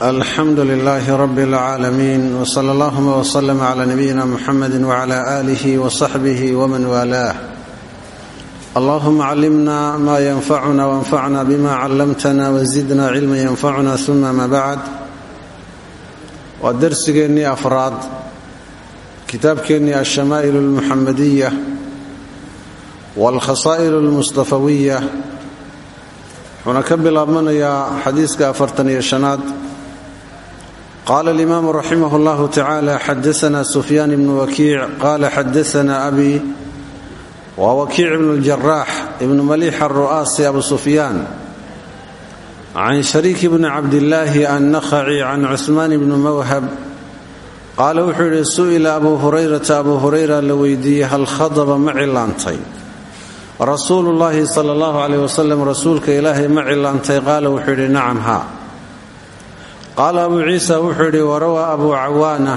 alxamdu lilaahi rabi اlcaalamiin wsala allahuma wslm cla nabiyina muxamedi wcla alih wsaxbih wman waalaah allahuma callimna ma yanfacuna wanfacna bima callamtana wzidna cilma yanfacuna uma ma bacd waa darsigeennii afraad kitaabkeennii alshamaa'il اlmuxamadiya wاlkhasaa'il اlmustafawiya wuxuuna ka bilaabmanayaa xadiiska afartan iyo shanaad. Qaala alimaamu raximah اllahu tacaala xadaana sufyaan ibnu wakiic. Qaala xadaana abi. Waa wakiic ibnu اljaraax ibnu maliix aru'aasi abu sufyaan. Can shariik bni cabdillaahi annakhaci can cusmaan ibni mawhab. Qaala wuxuu yidhi su'ila abu hurayrata. Abu hurayra la weydiiyey hal khadaba ma cilaantay rasuulu llaahi sala allahu caleyh wasalam rasuulka ilaahay ma cilaantay qaala wuxuu yidhi nacam haa qaala abuu ciisa wuxuu yidhi warawaa abuu cawaana.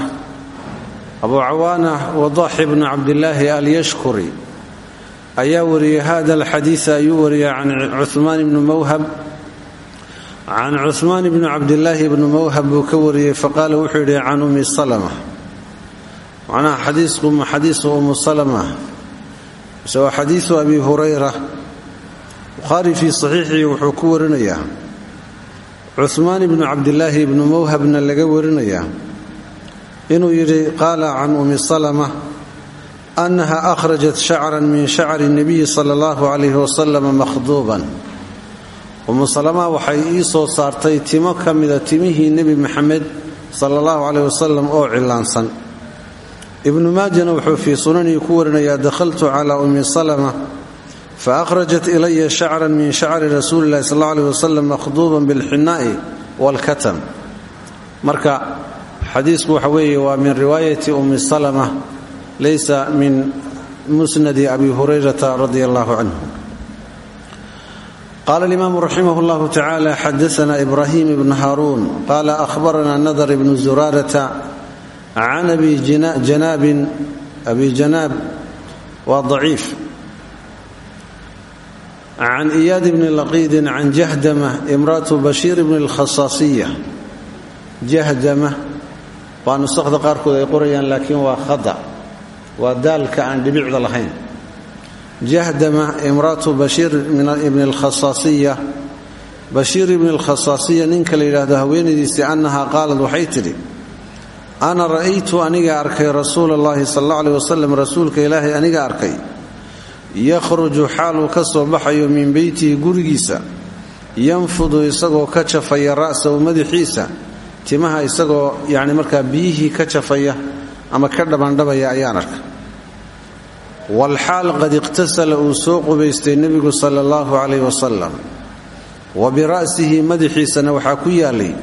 Abuu cawaana wadaxi bnu cabdillaahi alyashkuri. Ayaa wariyey hada alxadiisa ayuu wariyey can cuhmaan ibni mawhab. Can cuhmaan ibni cabdillaahi ibni mawhab buu ka wariyey faqaala wuxuu yidhi can ummi salama waa xadiisu abi hurayra bukhaari fii saxiixii wuxuu ku warinayaa cuhmaan ibnu cabdillaahi ibnu mawhabna laga warinayaa inuu yidhi qaala can ummi salama annaha akhrajat shacran min shacri nabiyi sala allahu calayhi wasalam makhduuban. Ummu salama waxay ii soo saartay timo ka mida timihii nebi maxamed sala allahu caleyh wasalam oo cillaansan ibnu maajana wuxuu fii sunanii ku warinayaa dakhaltu calaa ummi salama fa akhrajat ilaya shacran min shacri rasuuli illahi sal aleh wasalam makhduuban bilxinaa'i waalkatam. Marka xadiisku waxa weeye waa min riwaayati ummi salama laysa min musnadi abi hurayrata radia allahu canhu qala alimaamu raximah llahu tacala xadaana ibrahim ibnu haruun qala ahbarana nadar ibnu zuraarata can abi janaabin abi janaab waa daciif can iyaad bni laqiidin can jahdama imratu bashiir bni lkhasaasiya jahdama waa nusakda qaarkood ay qorayaan laakiin waa khada waa daalka aan dhibicda lahayn jahdama imratu bashiir ibni lkhasaasiya bashiir ibni lkhasaasiya ninka la yidhaahdo haweenaydiisii annaha qaalad waxay tidhi ana ra'aytu aniga arkay rasuula allahi sal alla aleh wasalam rasuulka ilaahay aniga arkay. Yakhruju xaaluu ka soo baxayo min beytihi gurigiisa. Yanfudu isagoo ka jafaya ra'sahu madaxiisa. Timaha isagoo yacni markaa biyihii ka jafaya ama ka dhabandhabaya ayaan arkay. Walxaal qad iqhtasala uu soo qubaystay nebigu sala allahu calayh wasalam wa bira'sihi madaxiisana waxaa ku yaalay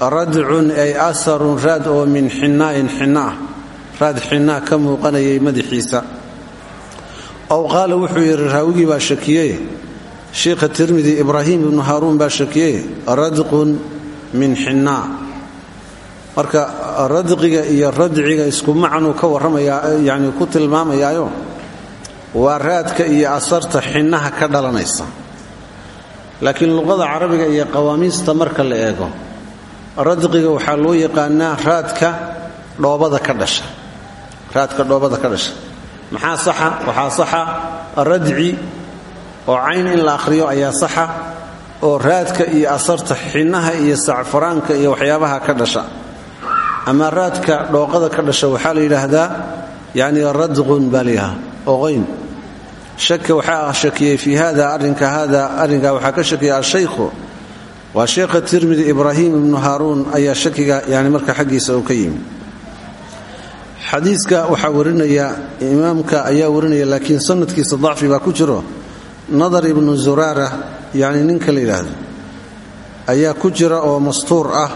radcun ay asarun raad oo min xinaa'in xinna ah. Raad xinnaa ka muuqanayay madaxiisa. Ow qaala wuxuu yidhi raawigii baa shakiyey. Sheikha tirmidi ibraahim ibnu haaruun baa shakiyey radqun min xinnaa marka radqiga iyo radciga isku macnuu ka warramayaa yacni ku tilmaamayaayo waa raadka iyo asarta xinnaha ka dhalanaysa. Laakiin luqada carabiga iyo qawaamiista marka la eego radqiga waxaa loo yaqaanaa raadka dhoobada ka dhasha. Raadka dhoobada ka dhasha. Maxaa saxa? Waxaa saxa. Radci oo cayn in la akhriyo ayaa saxa. Oo raadka iyo asarta xinnaha iyo sacfaraanka iyo waxyaabaha ka dhasha. Ama raadka dhooqada ka dhasha waxaa la yidhaahdaa yacni radqun baa layahaa oqayn shaka waxaa shakiyey fii hada arrinka hada arrinkaa waxaa ka shakiyay ashaykhu waa sheekha tirmidi ibraahim ibnu haaruun ayaa shakiga yani marka xaggiisa uu ka yimi xadiiska waxaa warinaya imaamka ayaa warinaya laakiin sanadkiisa dacfi baa ku jiro. Nadar ibnu zuraara yani ninka la ayaa ku jira oo mastuur ah.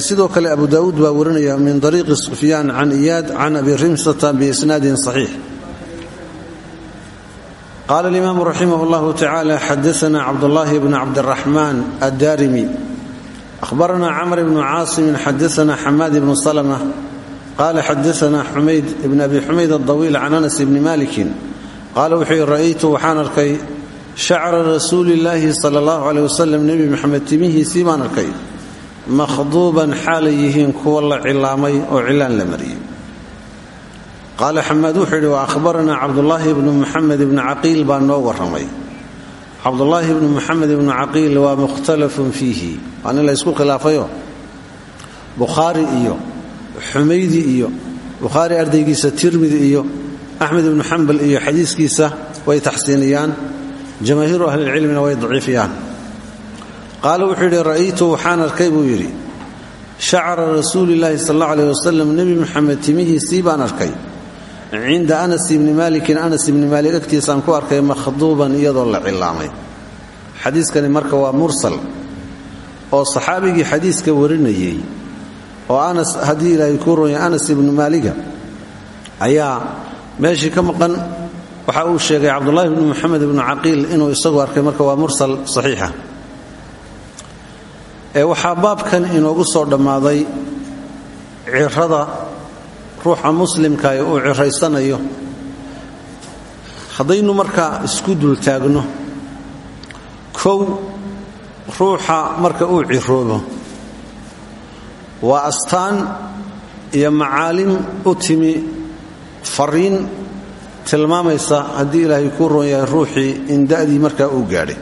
Sidoo kale abu daawuud baa warinaya min ariiqi sufyaan can iyaad can abi rimsata biisnaadin saxiix qaala alimaamu raximah llahu tacala xadaana cabdullaahi bn cabdiraxmaan addarimi ahbarana camr bnu caasimin xadaana xamaad ibnu salma qaala xadaana xumayd ibn abi xumayd adawiil can anas bni malikin qaala wuxuu yidhi ra'aytu waxaan arkay shacra rasuulillaahi sala allahu caleyh wasalam nebi maxamed timihiisii baan arkay makhduuban xaalay yihiin kuwa la cilaamay oo cilaan la mariyey qaala xamaad wuxuu yidhi wa ahbaranaa cabdulaahi ibnu muxamed ibnu caqiil baa noo warramay cabdulaahi ibnu muxamed ibnu caqiil waa mukhtalafun fiihi waa nin la ysku khilaafayo bukhaari iyo xumaydi iyo bukhaari ardaygiisa tirmidi iyo axmed ibnu xambal iyo xadiiskiisa way taxsiiniyaan jamaahiiru ahlilcilmina way daciifiyaan qaala wuxuu yidhi ra'aytu waxaan arkay buu yidhi shacra rasuulilaahi sal alla aleh wasalam nebi muxamed timihiisii baan arkay cinda anas ibni maalikin anas ibni maalik agtiisaan ku arkay makhduuban iyadoo la cilaamay xadiiskani marka waa mursal oo saxaabigii xadiiska warinayey oo anas haddii ilaahay kuu ronya anas ibnu maaliga ayaa meeshii ka maqan waxa uu sheegay cabdulaahi bnu moxamed ibnu caqiil inuu isagu arkay marka waa mursal saxiixa ee waxaa baabkan inoogu soo dhammaaday cirada ruuxa muslimka uu ciraysanayo haddaynu markaa isku dultaagno kow ruuxa marka uu ciroobo waa astaan iyo macaalim u timi fariin tilmaamaysa haddii ilaahay kuu roon yahay ruuxii in da'dii markaa uu gaadhay.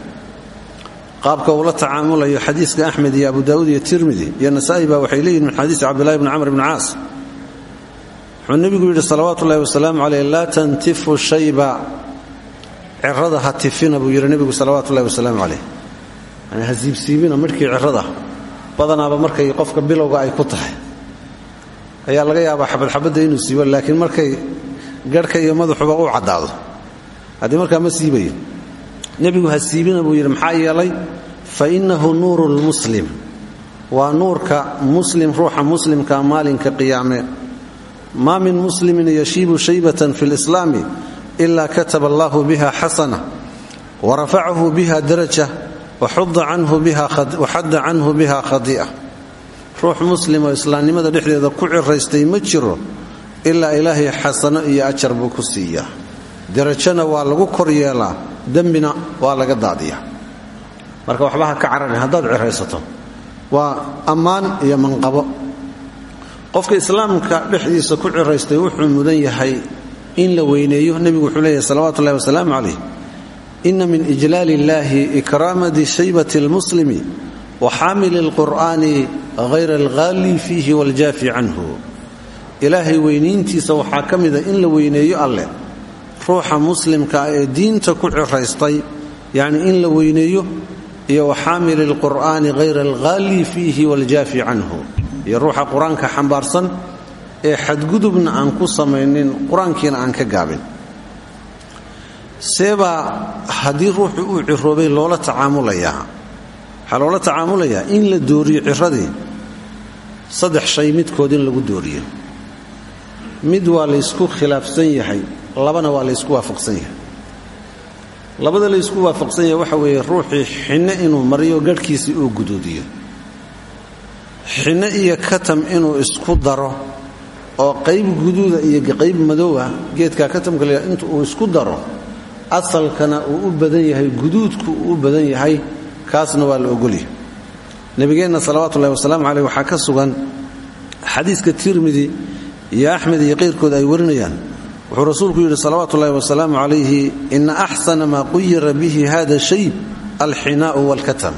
Qaabka uu la tacaamulayo xadiiska axmed iyo abu daawuud iyo tirmidi iyo nasaa'i baa waxay leeyihiin min xadiisi cabdillahi bni camr bni caas wuxuu nebigu yidhi salawaatu ullahi wasalaamu caleyh laa tantifu shayba. Cirada ha tifina buu yidhi nebigu salawaatu ullahi wasalaamu caleyh yani ha siibsiibina midhkii cirada badanaaba markay qofka bilowga ay ku tahay. Ayaa laga yaabaa xabadxabadda inuu siibo laakiin markay garhka iyo madaxuba uu caddaado. Haddii markaa ma siibayo. Nebigu ha siibina buu yidhi fa innahu nuuru lmuslim waa nuurka muslim ruuxa muslimka maalinka qiyaame maa min muslimin yashiibu shaybatan fi lislaami ila kataba allahu biha xasana warafacahu biha daraja waxadda canhu biha khadi'a. Ruux muslim oo islaamnimada dhexdeeda ku ciraystay ma jiro ilaa ilaahay xasano iyo ajar buu ku siiyaa. Darajona waa lagu kor yeelaa dembina waa laga daadiya marka waxba ha ka cararin haddaad ciraysato waa ammaan iyo manqabo qofka islaamka dhexdiisa ku ciraystay wuxuu mudan yahay in la weyneeyo. Nebigu wuxuu leeyahay salawatu ullahi wasalaamu calayh. Ina min ijlaal illahi ikraamati shaybati lmuslimi wa xaamili lqur'aani hayra alghaali fiihi waljaafi canhu. Ilaahay weynayntiisa waxaa ka mida in la weyneeyo alleh ruuxa muslimka ee diinta ku ciraystay yacni in la weyneeyo iyo wa xaamili lqur'aani hayra alghaali fiihi waljaafi canhu iyo ruuxa qur'aanka xambaarsan ee xadgudubna aan ku samaynin qur'aankiina aan ka gaabin. Seebaa haddii ruuxu uu ciroobay loola tacaamulayaa. Waxaa loola tacaamulayaa in la dooriyo ciradii saddex shay midkood in lagu dooriyo. Mid waa laysku khilaafsan yahay labana waa laysku waafaqsan yahay. Labada laysku waafaqsan yahay waxa weeye ruuxii xinne inuu mariyo garhkiisii uu guduudiyo xinne iyo katam inuu isku daro oo qayb guduuda iyo qayb madowah geedkaa katamka la inta uu isku daro asalkana uu u badan yahay guduudku uu u badan yahay kaasna waa la ogolyahay. Nabigeenna salawatullahi wasalaamu caleyh waxaa ka sugan xadiiska tirmidi iyo axmed iyo qayrkood ay warinayaan. Wuxuu rasuulku yidhi salawaatu ullahi wasalaamu calayhi ina axsana maa quyira bihi hada shayb alxinaa'u waalkatam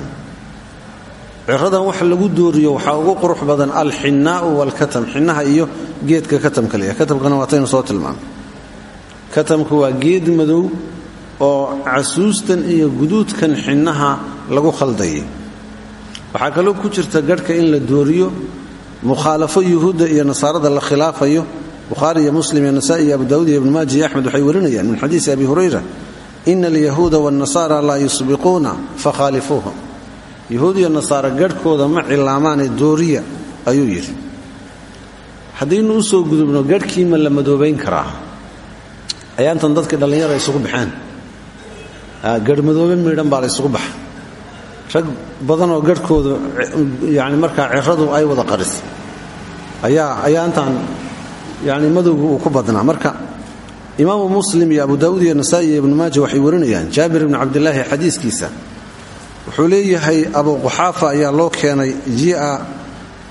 ciradan wax lagu dooriyo waxaa ugu qurux badan alxinaa'u waalkatam xinaha iyo geedka katamka leeyahay katamkana waataynu soo tilmaamay. Katamku waa geed madow oo casuustan iyo guduudkan xinnaha lagu khaldayay. Waxaa kaloo ku jirta garhka in la dooriyo mukhaalafo yuhuudda iyo nasaarada la khilaafayo. Bukhaari iyo muslim iyo nasa'i iyo abu dawud iyo ibnu maaja iyo axmed waxay min xadiisi abi hurayra ina alyahuuda waannasaara laa yusbiquuna fakhaalifuuhum yahuud iyo nasaara garhkooda ma cilaamaane dooriya ayuu yidhi. Haddaynu u soo gudubno garhkii ma la madoobayn karaa. Ayaantan dadkii dhallinyara isugu baxeen. Garhmadoobe miidhan baa la ysugu baxa. Rag badanoo garhkooda yani markaa ciradu ay wada qaris ayaa ayaantan yani madowgu uu ku badnaa. Marka imaamu muslim iyo abu daawuud iyo nasaa'i iyo ibnu waxay warinayaan jaabir ibni cabdilaahi xadiiskiisa wuxuu leeyahay abu quxaafa ayaa loo keenay ji'a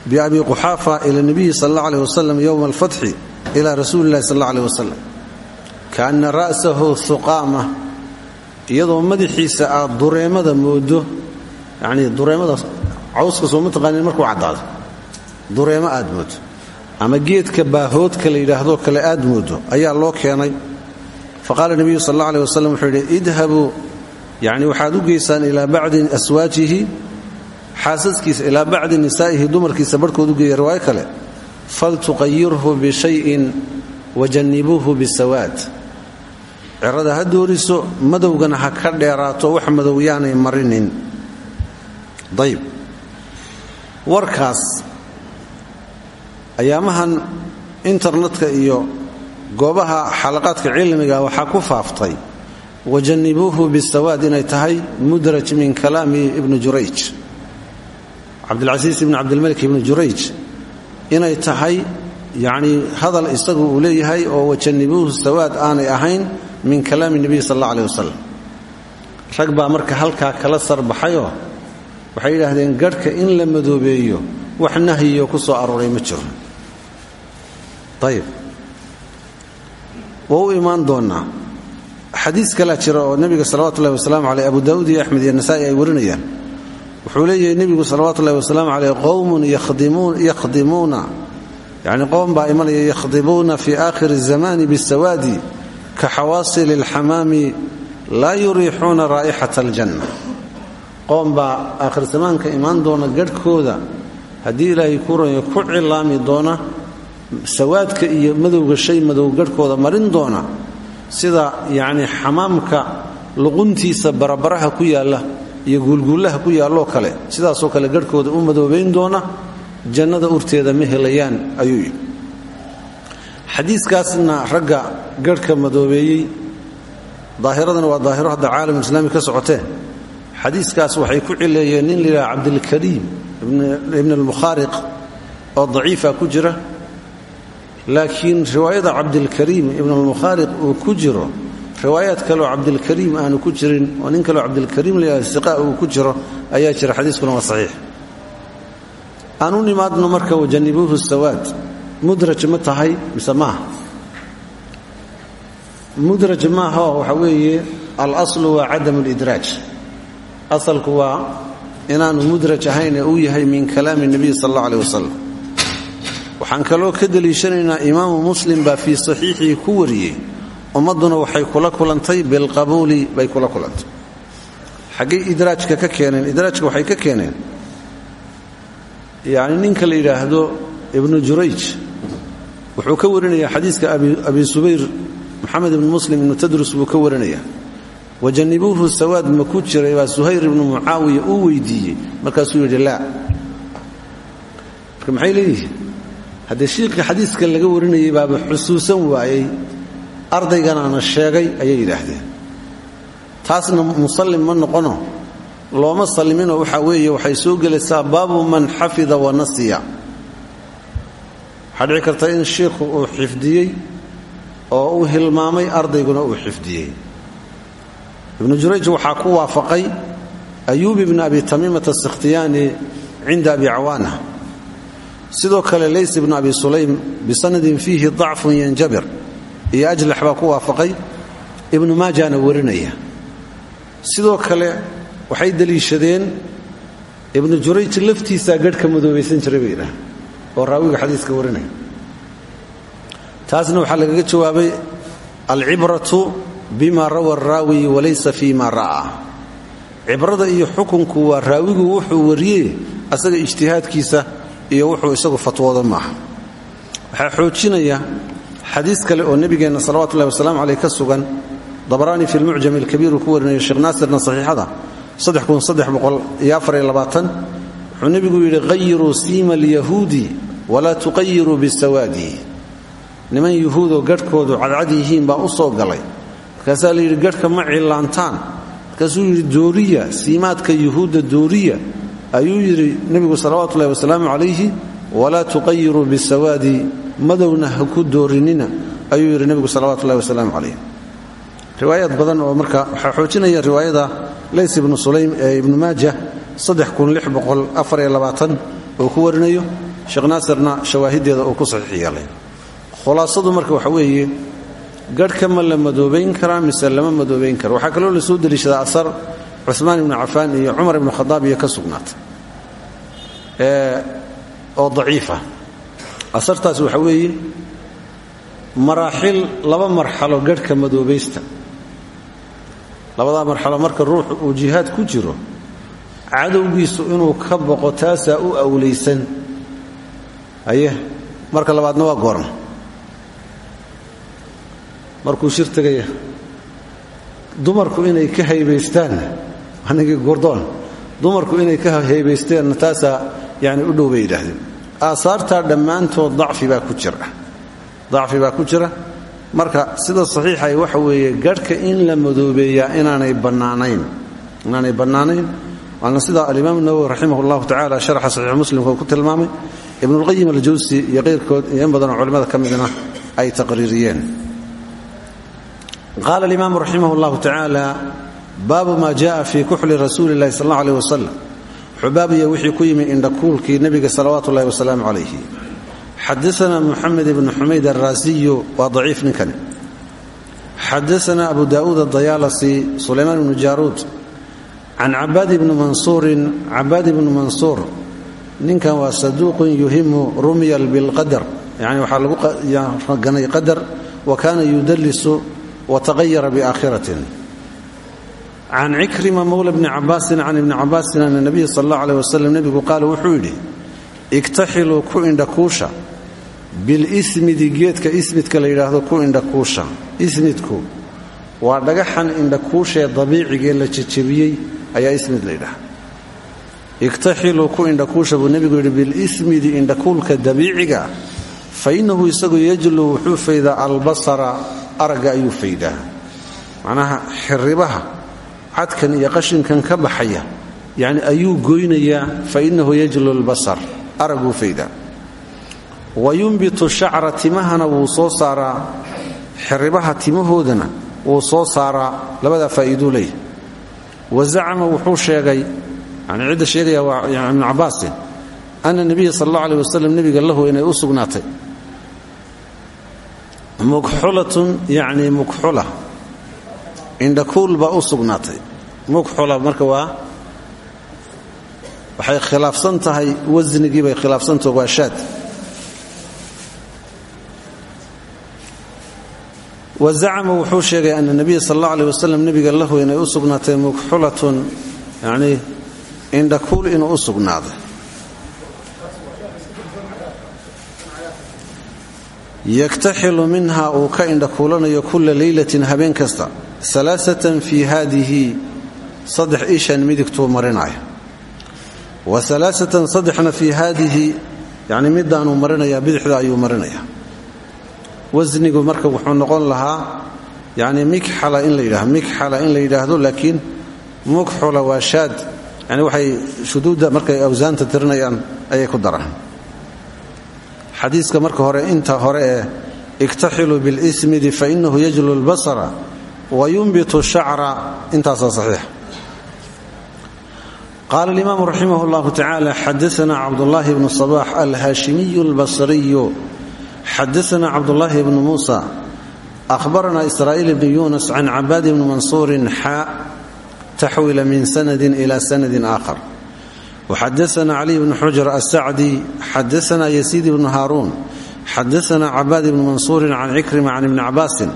biabi quxaafa ila nabiyi sal alla aleh wasalam yowma alfatxi ila rasuuli illahi sal alla aleh ra'sahu huqaama iyadoo madaxiisa aad dureemada moodo yanii dureemada cawska soo mataqaanin markuu caddaado. Dureemo aad moodo. Ama geedka baahoodka la yidhaahdo kale aad moodo ayaa loo keenay. Faqaala nebiyu sal alla aleh wasalam wuxuu yacni waxaad u geysaan ilaa bacdi aswaajihi xaasaskiisa ilaa bacdi nisaa'ihi dumarkiisa barhkood u geeya riwaayo kale. Faltuqayirhu bishayin wajannibuuhu bisawaad cirada ha dooriso madowgana ha ka dheeraato wax madow yaanay marinin. Dayib. Warkaas ayaamahan internetka iyo goobaha xalaqaadka cilmiga waxaa ku faaftay wajannibuuhu bisawaad inay tahay mudraj min kalaami ibni jurayj cabdilcasiis ibni cabdilmalik ibni jurayj inay tahay yacnii hadal isagu uu leeyahay oo wajannibuuhu sawaad aanay ahayn min kalaami nebiy sal alla aleh wasalam rag baa marka halkaa kala sarbaxayoo waxay yidhaahdeen garhka in la madoobeeyo wax nahyiyo ku soo arooray ma jiro ayib u imaan doonnaa xadiis kalaa jira oo nebiga salawatu ullahi wasalaamu caleyh abu daa'uud iyo axmed iyo nasaa'i ay warinayaan. Wuxuu leeyahay nebigu salawatu ullahi wasalaamu caleyh qowmun yakhdimuuna. Yacni qowm baa imanaya yakhdibuuna fii aakhiri zamani bisawaadi ka xawaasili alxamaami laa yuriixuuna raa'ixata aljanna. Qoom baa aakhir zamaanka imaan doona garhkooda. Haddii ilaahay ku ranyo ku cilaami doona sawaadka iyo madowga shay madow garhkooda marin doona sida yacnii xamaamka luquntiisa barabaraha ku yaalla iyo guulguullaha ku yaalloo kale sidaasoo kale garhkooda u madoobayn doona jannada urteeda ma helayaan ayuu yidhi. Xadiiskaasna ragga garhka madoobeeyey daahiradana waa daahiro hadda caalamulislaami ka socotee xadiiskaas waxay ku cileeyeen nin layidhaha cabdilkariim ibn almukhaariq oo daciifa ku jira laakiin riwaayada cabdilkariim ibn almukhaariq uu ku jiro riwaayaad kaleoo cabdilkariim aanu ku jirin oo nin kaleo cabdilkariim layidhahdo siqa uu ku jiro ayaa jira xadiiskuna waa saxiix. Aan u nimaadno marka wajannibuuhu sawaad. Mudraj ma tahay mise maaha mudraj maahaoo waxa weeye alaslu waa cadam lidraaj asalku waa inaanu mudraj ahayn ee uu yahay min kalaami nebiy sal alla aleh wasalam waxaan kaloo ka deliishanaynaa imaamu muslim baa fii saxiixii ku wariyey. Ummadduna waxay kula kulantay bilqabuuli bay kula kulantay. Xaggay idraajka ka keeneen idraajka waxay ka keeneen. Yacni ninka la yidhaahdo ibnu jurayj wuxuu ka warinaya xadiiska abi subayr maxamed ibnu muslim ibnu tadrus buu ka warinaya wajannibuuhu sawaad ma ku jiray baa suhayr ibnu mucaawiya uu weydiiyey markaasuu yidhi laa. Marka maxay haddee shiikhii xadiiskan laga warinayay baaba xusuusan waayey ardayganaana sheegay ayay yidhaahdeen. Taasna musallim ma noqono. Looma salliminoo waxaa weeye waxay soo gelaysaa baabu man xafida wa nasiya. Waxaa dhici karta in shiikhu uu xifdiyey oo uu hilmaamay ardayguna uu xifdiyey. Ibnu jurayj waxaa ku waafaqay ayuub ibn abi tamiimata asikhtiyaani cinda abi cawaana sidoo kale lays ibnu abi sulaym bisanadin fiihi dacfun yanjabir iyo ajlax baa ku waafaqay ibnu maajana warinaya. Sidoo kale waxay deliishadeen ibnu jurayj laftiisaa garhka madoobaysan jiray oo raawiga xadiiska warinaya. Taasna waxaa lagaga jawaabay alcibratu bima rawa araawi walaysa fi ma ra'aa cibrada iyo xukunku waa raawigu wuxuu wariyey asaga ijtihaadkiisa iyo wuxuu isagu fatwooda maaha. Waxaa xoojinaya xadiis kale oo nebigeenna salawatullahi wasalaamu caleyh ka sugan dabaraani fi lmucjam alkabiir uu ku warinayo sheekh naasirna saxiixada wuxuu nebigu yidhi qayiruu siima alyahuudi walaa tuqayiruu bisawaadi niman yuhuudoo garhkoodu cadcad yihiin baa u soo galay. Markaasaa la yidhi garhka ma cillaantaan. Markaasuu yidhi dooriya siimaadka yuhuudda dooriya ayuu yidhi nebigu salawatullahi wasalaamu calayhi walaa tuqayiruu bisawaadi madowna ha ku doorinina. Ayuu yidhi nebigu salawatullahi wasalaamu calayh riwaayaad badan oo marka waxaa xoojinaya riwaayada lays ibnu sulaym ee ibnu maaja uu ku warinayo. Sheekh naasirna shawaahiddeeda uu ku saxiix yeelay marka waxa weeye garhka ma la madoobayn karaa mise lama madoobayn kara waxaa kaloo la soo deliishadaa asar cumaan ibnu cafaan iyo cumar ibnu khadaab iyo ka sugnaatay. Oo daciifa. Asartaas waxa weeye maraaxil laba marxalo garhka madoobaysta. Labadaa marxalo marka ruuxu uu jihaad ku jiro cadowgiisu inuu ka boqo taasaa u awlaysan aye marka labaadna waa goorma. Markuu shir tegaya dumarku inay ka haybaystaan anigii gordoon. Dumarku inay ka haybaysteenna taasaa yani u dhow bay yidhaahdeen. Aasaartaa dhammaantood dacfi baa ku jira. Dacfi baa ku jira. Marka sida saxiixay waxa weeye garhka in la madoobeeyaa inaanay bannaanayn. Inaanay bannaanayn. Waana sida alimaam nawowi raximah اllahu tacala sharxa saxiix muslimka uu ku tilmaamay. Ibnulqayim aljawsi iyo keyrkood iyo in badanoo culimmada ka midna ay taqriiriyeen. Qaala alimaamu raximah اllahu tacaala baabu maa jaaa fii kuxli rasuuli lahi sal allahu aleh wasalam xubaabya wixii ku yimi indhakuulkii nebiga salawaatu ulahi wasalaamu calayhi xadaana muxamed ibnu xumayd araasiyu waa daciif ninkani. Xadaana abu daa'uud adayaalasi sulaymaan ibnu jaaruud can cabaad ibni mansuurin cabaad ibnu mansuur. Ninkan waa saduuqun yuhimu rumyal bilqadar yani waxaa lagu raganay qadar wa kaana yudalisu wataqayara biaakhiratin can cikrima mowla bni cabaasin can ibni cabaasin ana nabiya sal allah aleh wasalam nebigu qaala wuxuu yidhi igtaxiluu ku indhakuusha bilismidi geedka ismidka la yidhaahdo ku indhakuusha ismidku waa dhagaxan indhakuushee dabiicigee la jejebiyey ayaa ismid la yidhaha igtaxiluu ku indhakuusha buu nebigu yidhi bilismidi indhakuulka dabiiciga fa innahu isagu yajluu wuxuu faydaa albasara aragga cadkan iyo qashinkan ka baxaya yani ayuu goynayaa fa innahu yajlu lbasar aragguu faydaa wa yumbitu shacra timahana wuu soo saaraa xiribaha timahoodana wuu soo saaraa labadaa faa'iiduu leeyahy wa zacama wuxuu sheegay yani cidda sheegaya waa ibnu cabaasin ana nebiya sal allah aleh wasalam nebiga lahu inay u sugnaatay. Mukxulatun mukxula indhakuul baa u sugnaatay. Mukxula marka waa waxay khilaafsan tahay wasnigii bay khilaafsantaho waa shaad. Wa zacama wuxuu sheegay ana nebiya sal allah aleh wasalam nebiga lahu inay u sugnaatay mukxulatun yacnii indhakuul inuu u sugnaaday. Yaktaxilu minha uu ka indhakuulanayo kula leylatin habeen kasta alaasatan fii haadihi saddex ishan midigtuu marinaya wa alaasatan saddexna fii haadihi yani midaanuu marinaya bidixda ayuu marinaya marka wuxuu noqon lahaa yani mikxala in la yidhahdo mikxala in la yidhaahdo laakiin mukxula waa shaad. Yani waxay shuduudda markay awsaanta tirinayaan ayay ku daraan. Xadiiska marka hore inta hore ee iktaxiluu bilismidi fainahu yajlu lbasara wayunbit shacra intaasaa saxiix. Qaala alimaamu raximah اllahu tacaala xadaana cabdullaahi bnu sabax alhaashimiyu albasriyu. Xadaana cabdullaahi bnu muusa ahbarana israa'iil bnu yunas can cabaad bni mansuurin xaa taxwila min sanadin ila sanadin aakhar waxadaana caliy bnu xujar asacdi xadaana yasiid bnu haaruun xadaana cabaad bnu mansuurin can cikrima can ibni cabaasin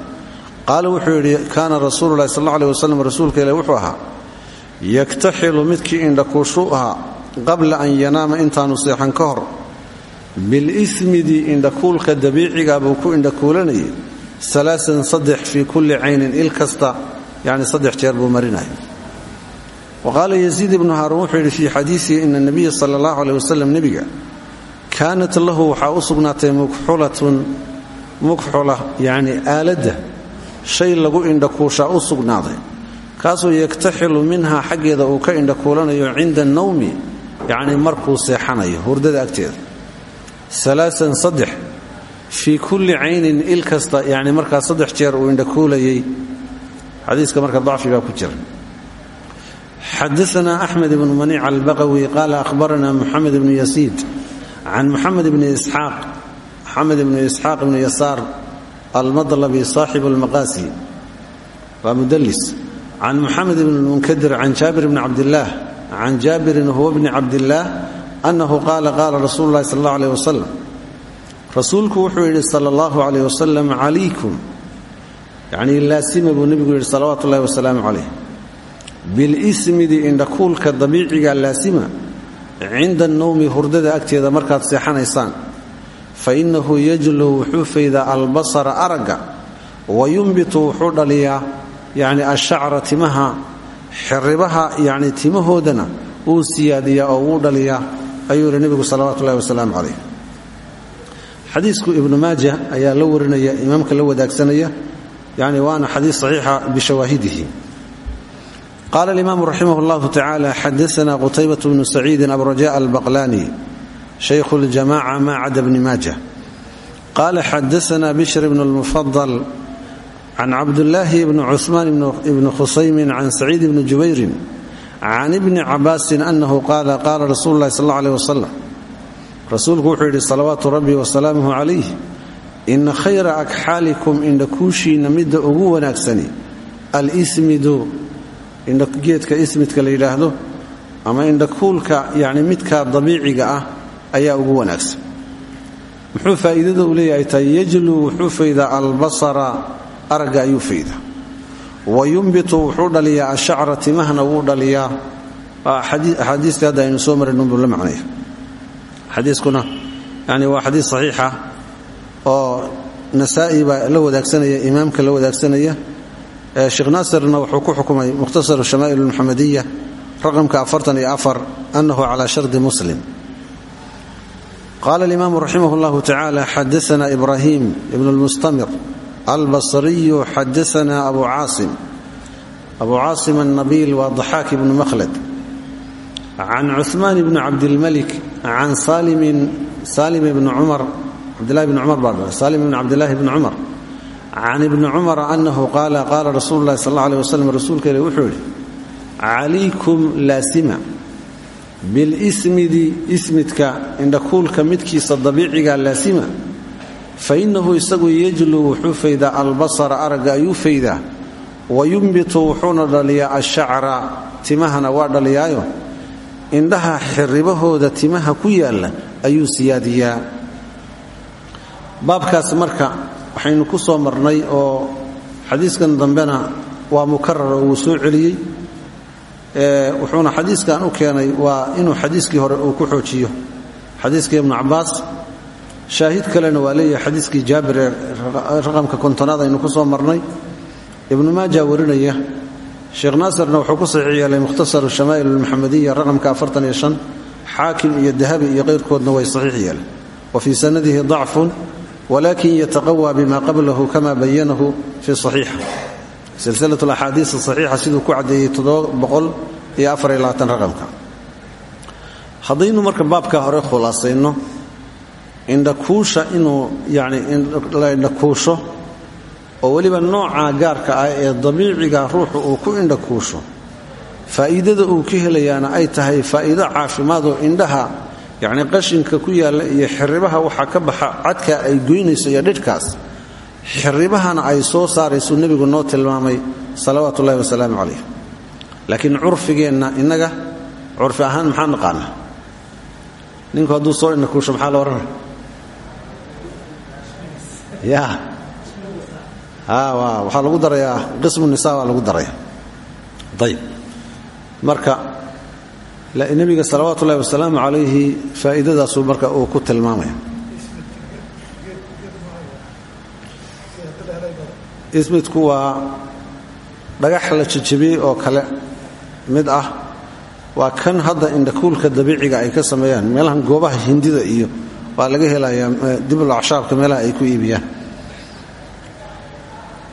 qaala wuxuu yidhi kaana rasuulu lahi sal alه waslam rasuulka ilah wuxuu ahaa yaktaxilu midkii indhakuushuu ahaa qabla an yanaama intaanu seexan ka hor. Bilismidi indhakuulka dabiiciga buu ku indhakuulanayay alaasan saddex fii kulli caynin il kasta yani saddex jeer buu marinaya waqaala yasiid ibnu haaruun wuxuu yidhi fii xadiisihi ina nabiya sala allahu aleh wasalam nebiga kaanat lahu waxaa u sugnaatay mukxulatun mukxula aaladda shay lagu indhakuushaa u sugnaaday. Kaasoo yaktaxilu minhaa xaggeeda uu ka indhakuulanayo cinda annawmi yacni markuu seexanayo hurdada agteeda. Alaasan saddex fii kulli caynin il kasta yacni markaa saddex jeer uu indhakuulayay. Xadiiska marka dacfi ku jira. Xadaana axmed ibnu maniic albaqawi qaala ahbarana muxamed ibnu yasiid can muxamed ibni isxaaq moxamed ibnu isxaaq ibnu yasaar almadlabi saaxibu almaqaasi waa mudlis can muxamed ibn lmunkadir can jaabir bni cabdillaah can jaabirin huwa bni cabdillaah annahu qaala qaala rasuulu llahi sal allahu aleh wasalam rasuulku wuxuu yidhi sala allahu aleyh wasalam calaykum. Yacnii laasima buu nebigu yidhi salawaatu ullahi wasalaamu calayh. Bilismidi indhakuulka dabiiciga laasima cinda annowmi hurdada agteeda markaad seexanaysaan fa innahu yajlu wuxuu faydaa albasara aragga wa yumbitu wuxuu dhaliyaa yacni timaha xiribaha yacni timahoodana wuu siyaadiyaa oo wuu dhaliyaa ayuu yidhi nebigu salawaatu ullahi wasalaamu calayh. Xadiisku ibnu ayaa la warinaya imaamka la wadaagsanaya yani waana xadiis saxiixa bishawaahidihi. Qaala alimaamu raximah llahu tacala xadaana qutaybat bnu saciidin abraja albaqlani shaykhu ljamaca ma cada bni maaja qaala xadaana bishr bn lmufadal can cabdulaahi bni cuثmaan bni khusaymin can saciid bni jubayrin can ibni cabaasin anahu qaala qaala rasuulu lahi sal aleh wasalam rasuulku wuxuu yidhi salawaatu rabbi wasalaamuhu calayh ina khayra akxaalikum indhakuushiinna midda ugu wanaagsani alismidu geedka ismidka la yidhaahdo ama indhakuulka yani midka dabiiciga ah ayaa ugu wanaagsan. Muxuu faa'iidada uu leeyahay tahay? Wuxuu faydaa albasara aragga ayuu faydaa wa wuxuu dhaliyaa ashacra timahna wuu dhaliyaa. Axaadiistii hadda aynu soo marin unbuu la macnaya xadiiskuna yani waa xadiis saxiixa oo nasaa'i baa la wadaagsanaya imaamka la wadaagsanaya sheekh naasirna wuxuu ku xukumay mukhtasar shamaa'il almuxamadiya raqamka afartan iyo afar annahu calaa shardi muslim qaala alimaamu raximah llahu tacala xadaana ibrahim ibn lmustamir albasriyu xadaana abu caasim abu caasim annabiil waa daxaak ibnu makhlad can cuثmaan bni cabdilmalik can salim bni cumar cabdilahi bni cumar baa salim bni cabdilaahi bni cumar can ibni cumara anahu qaala qaala rasuulu llahi sal alla aleh waslm rasuulka ileh wuxuu yidhi calaykum laasima bilismidi ismidka indhakuulka midkiisa dabiiciga laasima fainahu isagu yajluu wuxuu faydaa albasara aragga ayuu faydaa wayumbitu wuxuuna dhaliyaa ashacra timahana waa dhaliyaayo indhaha xiribahooda timaha ku yaalla ayuu siyaadiyaa. Baabkaas marka waxaynu ku soo marnay oo xadiiskan dambena waa mukarar oo wuu soo celiyey wuxuuna xadiiskan u keenay waa inuu xadiiskii hore uu ku xoojiyo. Xadiiskii ibnu cabaas shaahid kalena waa leeyahay xadiiskii jaabir raqamka kontonaad aynu ku soo marnay. Ibnu maaja warinaya sheekh naasirna wuxuu ku saxiix yeelay mukhtasaru shamaa'il almuxamadiya raqamka afartan iyo shan xaakim iyo dahabi iyo qayrkoodna way saxiix yeeleen wa fii sanadihi dacfun walakin yataqawى bima qablahu kama bayanahu fi صaxiixa silsilat alaxaadiis asaxiixa siduu ku caddeeyey yoaaraqamka haddaynu marka baabkaa hore khulaasayno indhakuusha inuu yani la indhakuusho oo weliba nooca gaarka ah ee dabiiciga ruuxu uu ku indhakuusho faa'iidada uu ka helayaana ay tahay faa'iido caafimaadoo indhaha yacni qashinka ku yaalla iyo xiribaha waxaa ka baxa cadka ay goynayso iyo dhidhkaas xiribahana ay soo saaraysu nebigu noo tilmaamay salawaatu ullahi wasalaamu calayh. Laakiin curfigeenna innaga curfi ahaan maxaa naqaanaa ninku hadduu soo indhakuusho maxaa la odhanaya ya waxaa lagu darayaa qismu nisa waa lagu daraya ayb marka nebiga salawaatu ullahi wasalaamu calayhi faa'iidadaasuu marka uu ku tilmaamaya ismidku waa dhagax la jejebiyey oo kale mid ah waa kan hadda indhakuulka dabiiciga ay ka sameeyaan meelahan goobaha hindida iyo waa laga helayaa dibul acshaabka meelaha ay ku iibiyaan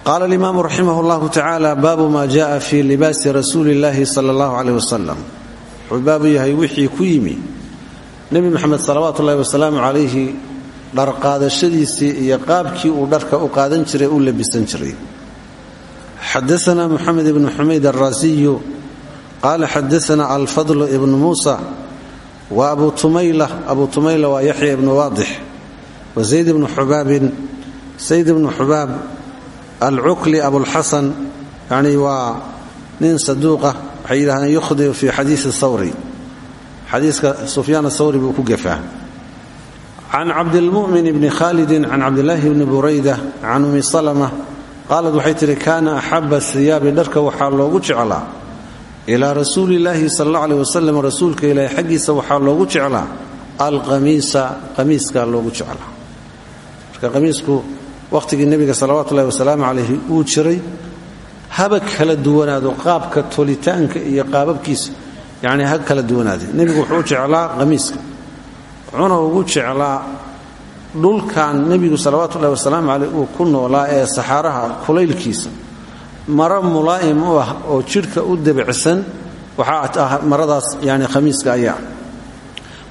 qaala alimaamu raximah اllahu tacaala baabu ma jaءa fi libaasi rasuuli اllahi sala اllahu aleyh wasalam wuxuu baabu yahay wixii ku yimi nebi moxamed salawaatu ullahi wasalaamu calayhi dharqaadashadiisii iyo qaabkii uu dharka u qaadan jiray u labisan jiray. Xadaana muxamed ibnu xumayd alraasiyu qaala xadaana alfadl ibnu muusa wa abu tumayla abu tumayla waa yaxya ibnu waadix wa zayd ibnu xubaabin sayd ibnu xubaab alcukli abulxasan yani waa nin saduuqa waxay yidhahdeen yukhdiu fi xadiisi thawri xadiiska sufyaan athawri buu ku gefaa can cabdilmu'min bni khalidin can cabdilaahi bni burayda can umi salama qaalad waxay tihi kaana axaba hiyaabi dharka waxaa loogu jeclaa ilaa rasuulillaahi sal alla aleh wasalam rasuulka ilaahi xaggiisa waxaa loogu jeclaa alqamiisa qamiiskaa loogu jeclaa marka qamiisku wakhtigii nebiga salawatullahi wasalaamu calayhi uu jiray haba kala duwanaado qaabka tolitaanka iyo qaababkiisa yacnii ha kala duwanaade nebigu wuxuu jeclaa qamiiska wuxuuna ugu jeclaa dhulkan nebigu salawaatuullahi wasalaamu caleyh uu ku noolaa ee saxaaraha kulaylkiisa. Maro mulaa'im u ah oo jidhka u debicsan waxaa ah maradaas yani khamiiska ayaa.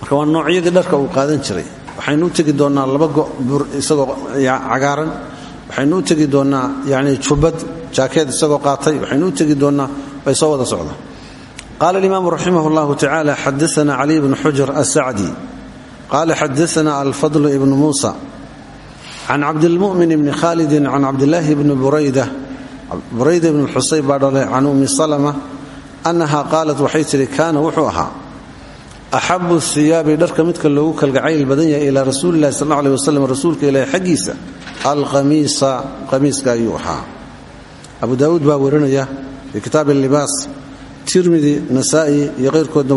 Marka waa noocyadii dharka uu qaadan jiray. Waxaynu u tegi laba go isagoo cagaaran. Waxaynu u tegi doonnaa yani jubbad isagoo qaatay. Waxaynu u tegi bay soo wada socda qaala alimaamu raximah llahu tacala xadaana caliy bnu xujr asacdi qala xadaana alfadl ibnu muusa can cabdilmu'min bni khalidin can cabdilaahi bni burayda burayda ibn xusayb baa dhalay can ummi salama annaha qaalat waxay tidhi kaana wuxuu ahaa axabu hiyaabi dharka midka loogu kalgacayl badan yahay ilaa rasuulilahi sal aleh wasalam rasuulka ilaahi xaggiisa alqamiisa qamiiska ayuu ahaa abu daawuud baa warinaya fii kitaab libaas tirmidi nasaa'i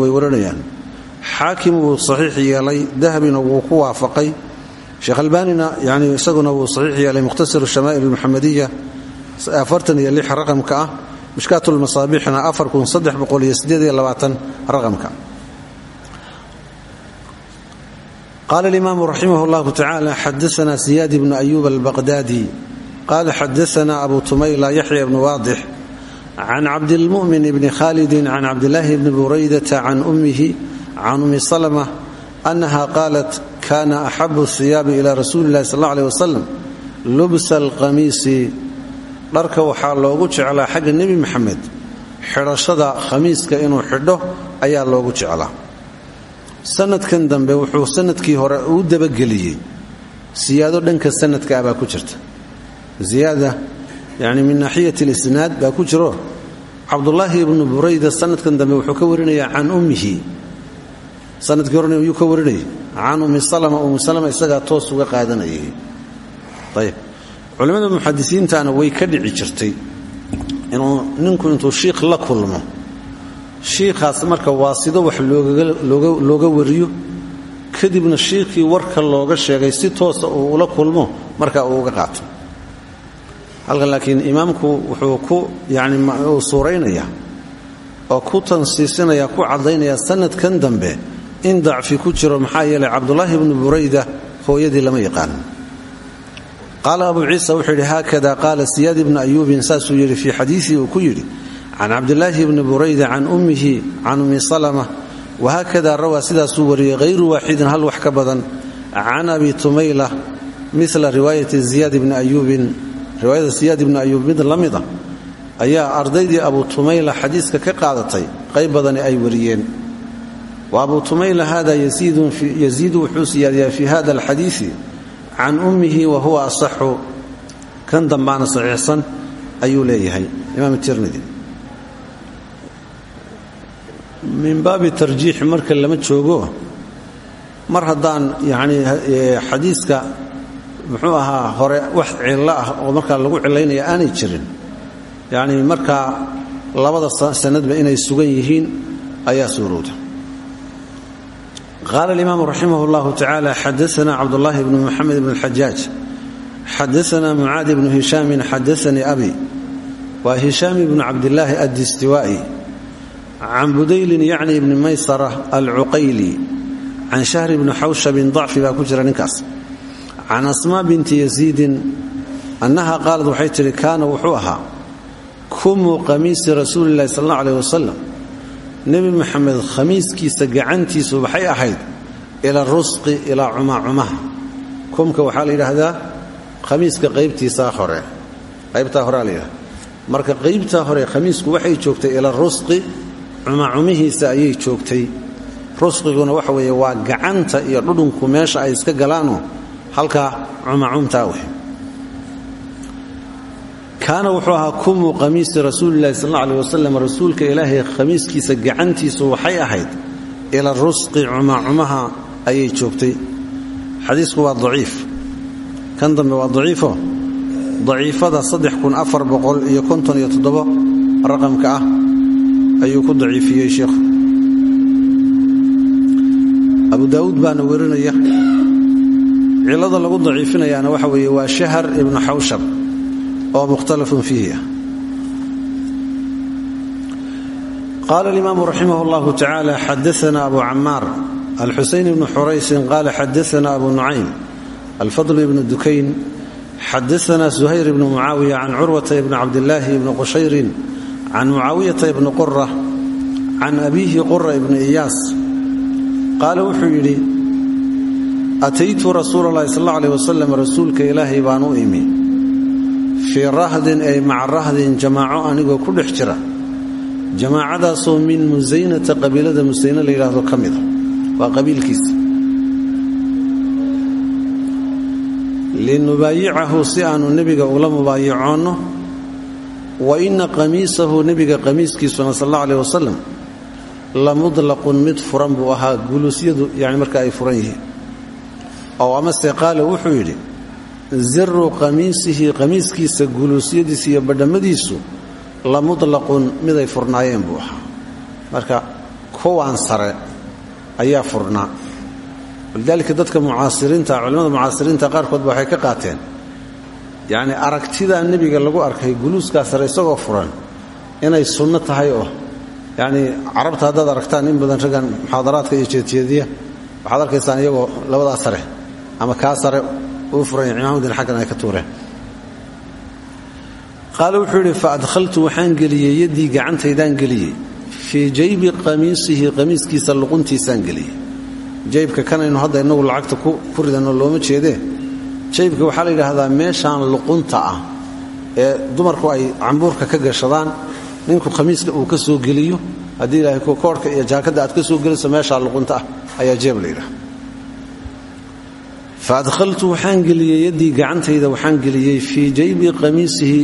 way warinayaan xaakim wuu saxiix yeelay dahabina wuu ku waafaqay. Sheekh albaanina yani isaguna wuu saxiix yeelay mukhtasar shamaa'il almuxamadiya afartan iyo lix raqamka ah mishkaatulmasaabixna afar kun saddex boqol iyo sideed iyo labaatan raqamka. Qaala alimaamu raximah llahu tacala xadaana siyaad ibnu ayuub albaqdaadi. Qaala xadaana abu tumayla yaxya ibnu waadix can cabdilmu'min bni khalidin can cabdilaahi bni buraydata can ummihi can ummi salma annaha qaalat kana axabu hiyaabi ila rasuuli illahi sal alla aleh wasalam lubsa alqamiisi dharka waxaa loogu jeclaa xagga nebi maxamed xidhashada khamiiska inuu xidho ayaa loogu jeclaa sanadkan dambe wuxuu sannadkii hore uu dabageliyey siyaado dhanka sanadka ah baa ku jirta ziyaada yani min naaxiyat lisnaad baa ku jiro cabdulaahi ibnu burayda sanadkan dambe wuxuu ka warinayaa can ummihi sannadkii horena yuu ka warinayay. Can ummi salama ummi salama toos uga qaadanayay. Ayb culimmada muxadisiintana way ka dhici jirtay inuu ninku intuu shiikh la kulmo. Shiikhaas marka waasido wax looga wariyo. Kadibna shiikhii warka looga sheegay si toosa uu ula kulmo marka uu uga qaato. Halkan laakiin imaamku wuxuu ku yani uu suuraynaya oo ku tansiisinaya ku caddaynaya sanadkan dambe in dacfi ku jiro maxaa yeelay cabdulaahi ibnu burayda hooyadii lama yaqaan. Qaala abu ciisa wuxuu yidhi haakada qaala siyaad ibnu ayuubin saasuu yidhi fii xadiisii uu ku yidhi can cabdilaahi bni burayda can ummihi can ummi salama wahaakada rawaa sidaasuu wariyey hayru waaxidin hal wax ka badan can abi tumayla mila riwaayati ziyaad ibni ayuubin riwaayada siyaad ibni ayuub mid la mida ayaa ardaydii abu tumayla xadiiska ka qaadatay qayb badani ay wariyeen. wa abu tumayla hada yaziidu wuxuu siyaadiyaa fi hada alxadiisi can ummihi wa huwa asaxu kan dambaana saxiixsan ayuu leeyahay imaam tirmidi min baabi tarjiix marka lama joogo mar haddaan yani xadiiska muxuu ahaa hore wax cillo ah oo markaa lagu cilaynaya aanay jirin. Yani markaa labada sanadba inay sugan yihiin ayaa suurowda qaala alimaamu raximah اllahu tacala xadaana cabdullaahi bnu muxamed bn اlxajaaj xadaana mucaadi bnu hishaamin xadaanii abi waa hishaam ibnu cabdillaahi addistiwaa'i can budaylin yacni ibni maysara alcuqayli can shahri bni xawshabin dacfi baa ku jira ninkaas can asmaa binti yasiidin annaha qaalad waxay tidhi kaana wuxuu ahaa kumu qamiisi rasuulillahi sal alla aleh wasalam nebi maxamed khamiiskiisa gacantiisu waxay ahayd ila rusqi ilaa cumacumaha kumka waxaa la yidhaahdaa khamiiska qaybtiisaa hore. Qaybtaa horea la marka qaybtaa hore khamiisku waxay joogtay ila rusqi cumacumihiisa ayay joogtay. Rusqiguna waxa weeye waa gacanta iyo dhudhunku meesha ay iska galaanoo halkaa cumacumtaa weh kaana wuxuu ahaa kumu qamiisi rasuulilahi sal alla aleh rasuulka ilaahay khamiiskiisa gacantiisu waxay ahayd ila rusqi cumacumaha ayay joogtay. Xadiisku waa daciif. Kan dambe waa daciifo? Daciifada iyo raqamka ah ayuu ku daciifiyey sheikhu abu daa'uud baana werinaya cilada lagu daciifinayaana waxa weeye waa shahar ibnu xawshab oo mukhtalafun fiihi ah qaala alimaamu raximah اllahu tacaala xadaana abu camaar alxusayn ibnu xuraysin qaala xadaana abu nucaym alfadl ibnu dukayn xadaana suhayr ibnu mucaawiya can curwata ibni cabdillaahi ibni qushayrin can mucaawiyata ibni qura can abiihi qura ibni iyaas qaala wuxuu yidhi ataytu rasuula allahi sal alla aleh wasalam rasuulka ilaahay baan u fii rahdin ay maca rahdin jamaaco anigoo ku dhex jira. Jamaacadaasoo min musaynata qabiilada musayne la yidhaahdo ka mida waa qabiilkiisa. Si aanu nebiga ula mubaayicoonno wa inna qamiisahu nebiga qamiiskiisuna sal alla aleh wasalam la mudlaqun mid furan buu ahaa guluusyadu yani marka ay furan yihiin. Ow amase qaala wuxuu yidhi ziru qamiisihi qamiiskiisa guluusyadiisa iyo badhammadiisu la mudlaqun miday furnaayeen buu marka kuwaan sare ayaa furnaa. Walidaalika dadka mucaasiriinta culimmada mucaasiriinta qaarkoodba waxay ka qaateen. Yacni aragtidaa nebiga lagu arkay guluuskaa sare isagoo furan inay sunno tahay oo yacni carabta haddaad aragtaan in badan raggan muxaadaraadka iyo jeedjeediya waxaad arkaysaan iyagoo labadaa sare ama kaa sare uu furan cimaamaddin xaggan ay ka tuureen. Qaale wuxuu yidhi fa adkhaltu waxaan geliyey yaddii gacantaydaan geliyey. Fii jaybi qamiisihi qamiiskiisa luquntiisaan geliyey. Jaybka kanaynu hadda innagu lacagta ku ridanno looma jeedee? Jaybka waxaa la yidhaahdaa meeshaan luqunta ah ee dumarku ay cambuurka ka gashadaan. Ninku khamiiska uu ka soo geliyo haddii ilaahay koorhka iyo jaakadda aad ka soo geliso meeshaa luqunta ah ayaa jeeb la yidhaha fa adkhaltu waxaan geliyey yaddii gacantayda waxaan geliyey fii jaybi qamiisihi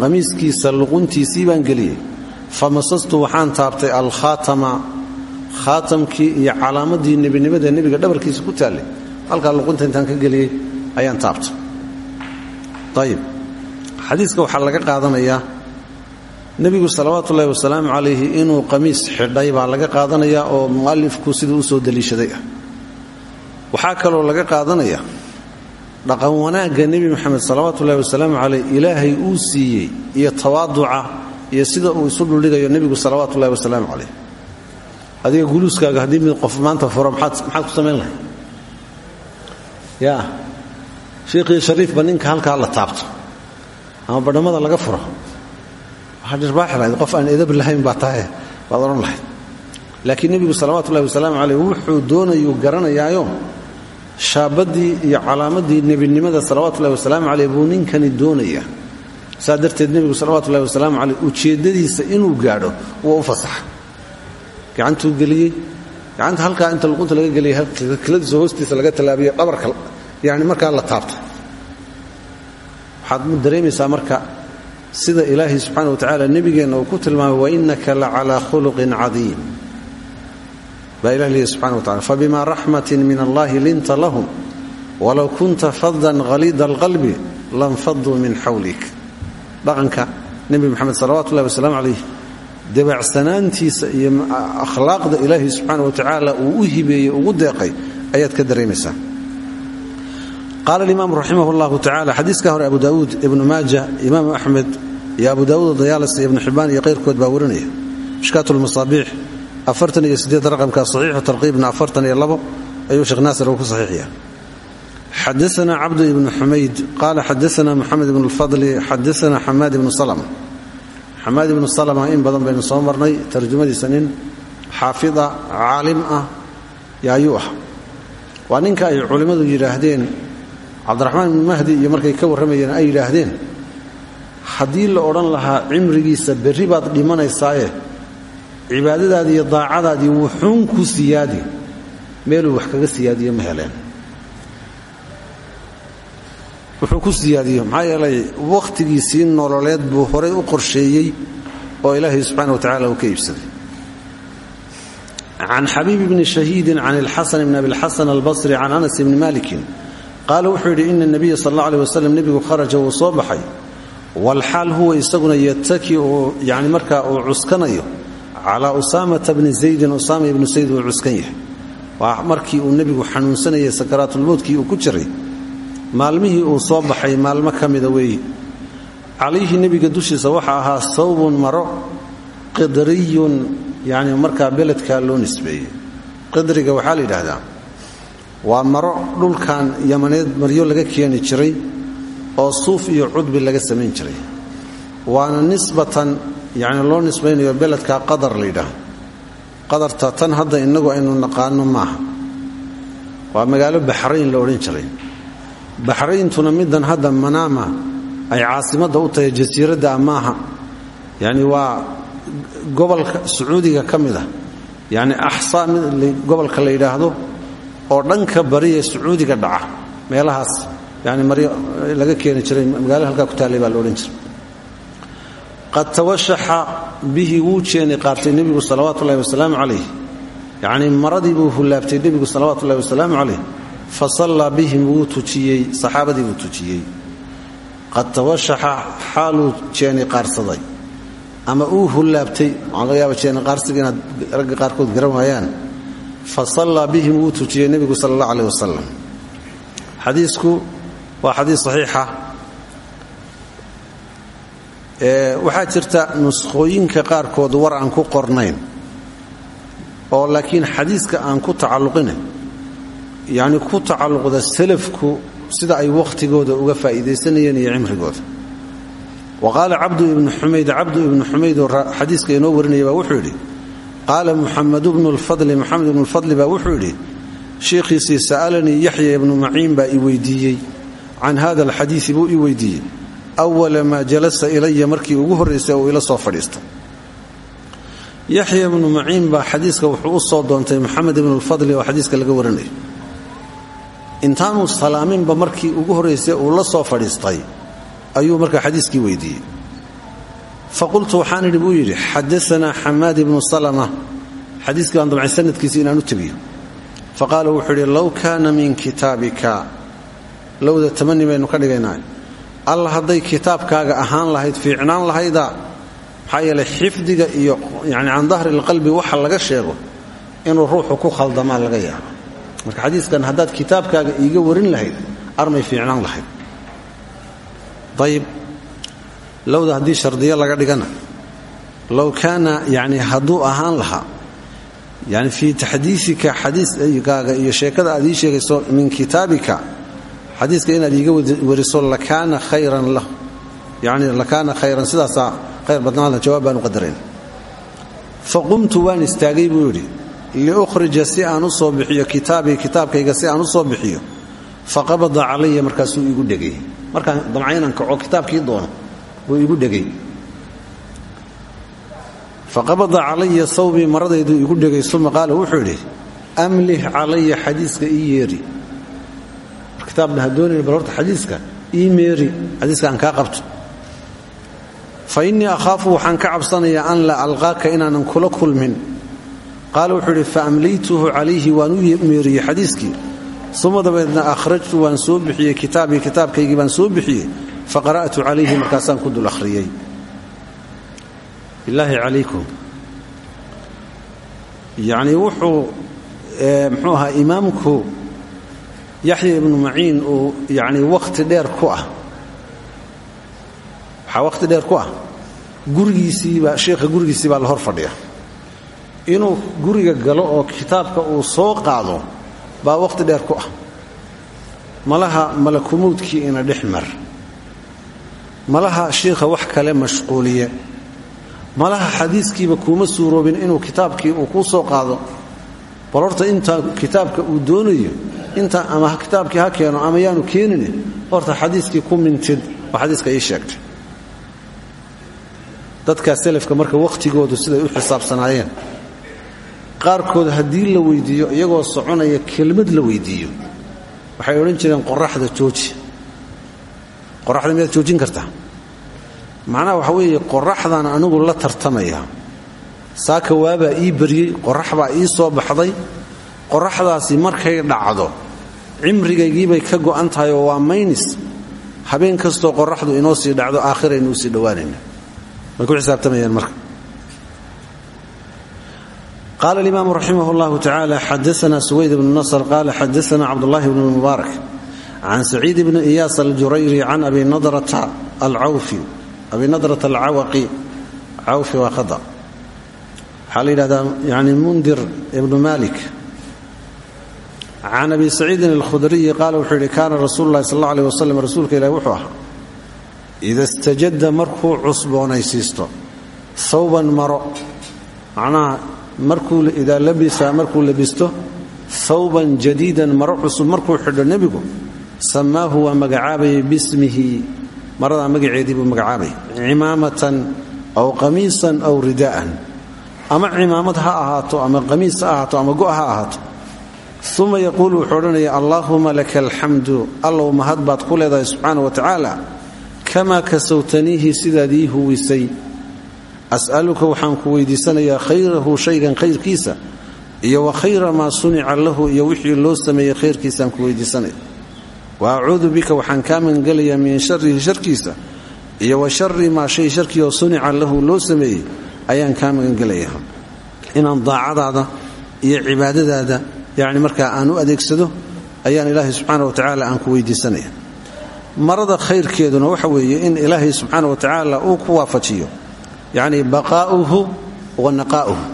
qamiiskiisa luquntiisii baan geliyey fa masastu waxaan taabtay alkhaatama khaatamkii iyo calaamadii nebinimada nebiga dhabarkiisa ku taallay halkaa luqunta intaan ka geliyey ayaan taabtay ayib xadiiska waxaa laga qaadanayaa nebigu salawaatu ullahi wasalaamu calayhi inuu qamiis xidhay baa laga qaadanayaa oo mu'alifku siduu u soo waxaa kaloo laga qaadanaya dhaqan wanaagga nebi moxamed salawaatu ullahi wasalaamu caleyh ilaahay uu siiyey iyo tawaaduca iyo sida uu isu dhuldhigayo nebigu salawaatu ullahi wasalaamu caleyh. Adiga guluuskaaga haddii mid qof maanta furo maxaad ku samayn lahay ya shiikhii shariifba ninka halkaa la taabto ama badhammada laga furo. Waxaad dhirbaaxi lahayd qof aan edab lahayn baa tahay baad lahayd. Laakiin nebigu salawatu ullahi wasalaamu caleyh wuxuu doonayuu garanayaayo shaabaddii iyo calaamadii nebinimada salawatullahi wasalaamu caleyh buu ninkani doonayaa saa darteed nebigu salawatullahi wasalaamu caleyh inuu gaadho wuu u fasaxa. Gacantuu geliyey. Gacanta halkaa inta luqunta laga geliyay kiladiisa hoostiisa laga tallaabiyo dhabarka yani markaa la taabta. Waxaad dareemaysaa marka sida ilaahay subxaana wa tacaala nebigeenna uu ku tilmaamay wainaka la calaa khuluqin cadiim baa ilah leeyahy subxana wa tacala fabima raxmatin min allahi linta lahum walow kunta fadan haliida alqalbi lanfaduu min xawlik dhaqanka nebi moxamed salawatu ullahi wasalaamu calayh dabacsanaantiisa iyo akhlaaqda ilaahay subxaana wa tacaala uu u hibeeyey ugu deeqay ayaad ka dareemaysaa qaala alimaamu raximah llahu tacala xadiiska hore abu daawuud ibnu maaja imaamu axmed iyo abu daawuud dayaalas iyo ibnu xibaan iyo qayrkood baa warinaya mishkaat lmasaabiix afartan iyo sideed raqamka saxiixu tarqiibna afartan iyo labo ayuu sheekh naasir uu ku saxiixaya xadaana cabdu ibnu xumayd qaala xadaana moxamed ibnu lfadli xadaana xamaad ibnu salma xamaad ibnu salma in badan baynu soo marnay tarjumadiisa nin xaafida caalim ah yaayuu ah waa ninka ay culimmadu yidhaahdeen cabdiraxmaan ibnu mahdi iyo markay ka warramayeen ay yidhaahdeen haddii la odhan lahaa cimrigiisa berri baad dhimanaysaaye cibaadadaadii iyo daacadaadii wuxuun ku siyaadi. Meeluu wax kaga siyaadiyo ma wuxuu ku siyaadiyo maxaa yeelay wakhtigiisii nololeed buu horay u qorsheeyey oo ilaahay subxana wa tacala uu ka iibsaday. Can xabiib bni shahiidin can ilxasan bni abilxasan albasri can anas bni malikin qaala wuxuu yidhi ina nabiya sal alla aleh wasalam nebigu kharaja wuu soo baxay. Walxaal huwa isaguna yataki cuskanayo calaa usaamata bni zaydin usaama ibnu zayd uu cuskan yahay. Waa markii uu nebigu xanuunsanayay sakaraatulmowtkii uu ku jiray. Maalmihii uu soo baxay maalmo ka mida weeye. Calayhi nebiga dushiisa waxa ahaa sawbun maro qidriyun yani markaa beledkaa loo nisbeeyey. Qidriga waxaa la yidhaahdaa waa maro dhulkan yamaneed maryo laga keeni jiray oo suuf iyo cudbi laga samayn jiray. Waana nisbatan yani loo nisbaynayo beledka qadar la yidhaahdo qadarta tan hadda innagu aynu naqaano maaha. Waa magaalo baxrayn la odhan jiray. Baxrayntuna middan hadda manaama ay caasimadda u tahay jasiiradda maaha yani waa gobolka sacuudiga ka mid ah. Yani gobolka la yidhaahdo oo dhanka bariya sacuudiga dhaca meelahaas. Yani maryo laga keeni jiray magaalo halkaa ku taallay baa la odhan jiray qad tawashaxa bihi wuu jeeni qaartay nebigu salawaatu ullahi wasalaamu calayh. Yacnii maradii buu hullaabtay nebigu salawaatu ullahi wasalaamu calayh. Fa sallaa bihim wuu tujiyey saxaabadii buu tujiyey. Qad tawashaxa xaaluu jeeni qaarsaday. Ama uu hullaabtay waxaan laga yaaba jeeni qaarsiga inaad ragga qaarkood garan waayaan fa sallaa bihim wuu tujiyey nebigu sala waxaa jirta nuskhooyinka qaarkood war aan ku qornayn oo laakiin xadiiska aan ku tacalluqine yacni ku tacalluqda salafku sida ay wakhtigooda uga faa'iidaysanayeen iyo cimrigooda. Wa qaala cabdu ibnu xumayd cabdu ibnu xumayd inoo warinaya baa wuxuu yidhi qaala muxamed bnu lfadli moxamed ibnu lfadli baa wuxuu yidhi shiikhiisii sa'alanii yaxya ibnu maciin baa i weydiiyey. Can hada alxadiisi buu ii weydiiyey awala maa jalasa ilaya markii ugu horraysay uu ila soo fadhiistay yaxya ibnu maciin baa xadiiska wuxuu u soo doontay moxamed ibnulfadli oo xadiiska laga warinayo intaanuu salaaminba markii ugu horraysay uu la soo fadhiistay ayuu markaa xadiiskii weydiiyey. Faqultu waxaan idhi buu yidhi xadaanaa xamaad ibnu salama. Xadiiskii baan damcay sanadkiisi inaan u tegiyo. Faqaala wuxuu idhi low alla hadday kitaabkaaga ahaan lahayd fiicnaan lahayda maxaa xifdiga iyo yani can dahri lqalbi waxa laga sheego inuu ruuxu ku khaldamaa laga yaabo. Marka xadiiskan haddaad kitaabkaaga iiga warin lahayd armay fiicnaan lahayd. Ayib lowda haddii shardiyo laga dhigana low kaana yani hadduu ahaan lahaa yani fii taxdiisika xadiiskaaga iyo sheekada aad ii sheegayso min kitaabika xadiiska inaad iiga wariso lakaana khayran lah. Yani lakaana khayran sidaasaa khayr badnaada jawaab baan u faqumtu waan istaagay buu yidhi si aan u soo bixiyo kitaabii kitaabkayga si aan u soo bixiyo. Faqabada calaya markaasuu iigu dhegay. Markaan damca inaan kaco kitaabkii doono wuu iigu dhegay. Faqabada calaya sawbii maradayduu iigu dhegay uma wuxuu yidhi amlih calaya xadiiska ii yeeri kitaabna hadoonayna bal horta xadiiska ii meeri xadiiska aan kaa qabto. Fa innii akhaafu waxaan ka cabsanayaa an la alqaaka inaanan kula kulmin. Qaala wuxuu idhi fa amlaytuhu calayhi waan u meeriyey xadiiskii. Uma dabeedna akhrajtu waan soo bixiyey kitaabii kitaabkaygii baan soo bixiyey yaxya ibnu maciin uu yacnii wakhti dheer ku ah. Waxaa wakhti dheer ku ah. Gurigiisiibaa sheekha gurigiisii baa la hor fadhiya. Inuu guriga galo oo kitaabka uu soo qaado baa wakhti dheer ku ah. Malaha malakumowdkii ina dhex mar. Malaha shiikha wax kale mashquuliye. Malaha xadiiskiiba kuuma suuroobin inuu kitaabkii uu kuu soo qaado bal horta intaa kitaabka uu doonayo inta ama kitaabkii ha keeno ama yaanu keenin horta xadiiskii ku mintid oo xadiiska ii sheegtay. Dadkaa selafka marka wakhtigoodu siday u xisaabsanaayeen. Qaarkood haddii la weydiiyo iyagoo soconaya kelmad la weydiiyo waxay odhan jireen qoraxda jooji qoraxda miyaad joojin kartaa? Macnaha waxa weeye qoraxdan anigu la tartamaya saaka waabaa ii baryey qorax baa ii soo baxday qoraxdaasi markay dhacdo cimrigaygiibay ka go'an tahay oo waa maynis. Habeen kastoo qoraxdu inoo sii dhacdo aakhiraynu u sii dhowaanayna. Way ku xisaabtamayaan marka? Qala alimaamu raximah اllahu tacala xadaana suwayd bnu nasr qala xadaana cabdullahi bn mubaarak can saciid bni iyaas aljurayri can abi nadrata alcawfi abi nadrata alcawaqi. Cawfi waa khada waxaa la yidhahdaa yani mundir ibnu malik can abi saciidin alkhudriyi qaala wuxuu yidhi kaana rasuulu lahi sal alla aleh wasalam rasuulka ilahi wuxuu ahaa ida istajadda markuu cusboonaysiisto sawban maro macnaha markuu idaa labisa markuu labisto sawban jadiidan maro cusub markuu xidho nebigu samaahu waa magacaabayay bismihi. Maradaa magaceedii buu magacaabayay cimaamatan aw qamiisan aw ridaa'an ama cimaamad ha ahaato ama qamiis ha ahaato ama go' ha ahaato. Uma yaquulu wuxuu odhanaya allaahuma laka alxamdu allow mahad baad ku leedahay subxaana wa tacaala kamaa kasawtaniihi sidaad ii huwisay. As'aluka waxaan ku weydiisanayaa khayrahu shaygan khayrkiisa iyo wa khayra maa sunica lahu iyo wixii loo sameeyey khayrkiisaan ku weydiisanaya. Wa acuudu bika waxaan kaa magangelayaa min sharihi sharkiisa iyo wa shari maa shay sharkii oo sunica lahu loo sameeyey ayaan kaa magangelayaa. Inaan daacadaada iyo cibaadadaada yacni markaa aan u adeegsado ayaan ilaahay subxaana wa tacaala aan ku weydiisanaya marada khayrkeeduna waxa weeye in ilaahay subxaana wa tacaala uu ku waafajiyo yacni baqaa'uhu wa naqaa'uhu.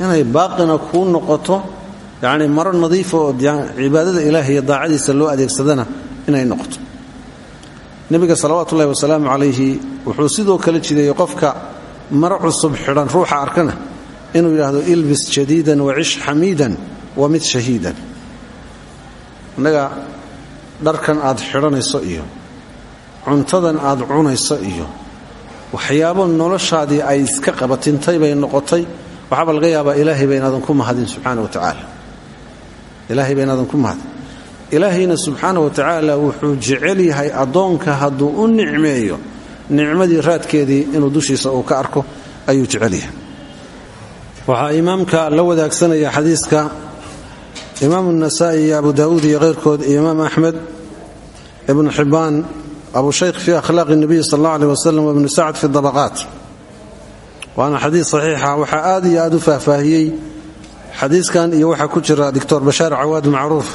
Inay baaqina kuu noqoto yacni maro nadiifa oo cibaadada ilaahay daacadiisa loo adeegsadana inay noqoto. Nebiga salawaatu ullahi wasalaamu calayhi wuxuu sidoo kale jideeyey qofka maro cusub xidhan ruuxa arkana inuu yidhaahdo ilbis jadiidan wacish xamiidan wa mid shahiidan. Innaga dharkan aad xidhanayso iyo cuntadan aad cunayso iyo waxyaabo noloshaadii ay iska qabatintay bay noqotay waxaaba laga yaabaa ilaahay baynaadan ku mahadin subxaana wa tacaala. Ilaahay baynaadan ku mahadin. Ilaahayna subxaana wa tacaala wuxuu jecel yahay addoonka hadduu u nicmeeyo nicmadii raadkeedii inuu dushiisa uu ka arko ayuu jecelyahay waxaa imaamka la wadaagsanaya xadiiska imaamu nasaa'i iyo abu daa'uud iyo keyrkood iyo imaam axmed ibnu xibbaan abu shaykh fii akhlaaqi nebiy sal allah aleh wasalam wabnu sacd fi dabaqaat. Waana xadiis saxiixa ah. waxaa aad iyo aad u faahfaahiyey xadiiskan iyo waxaa ku jira doctor bashaar cawaad macruuf.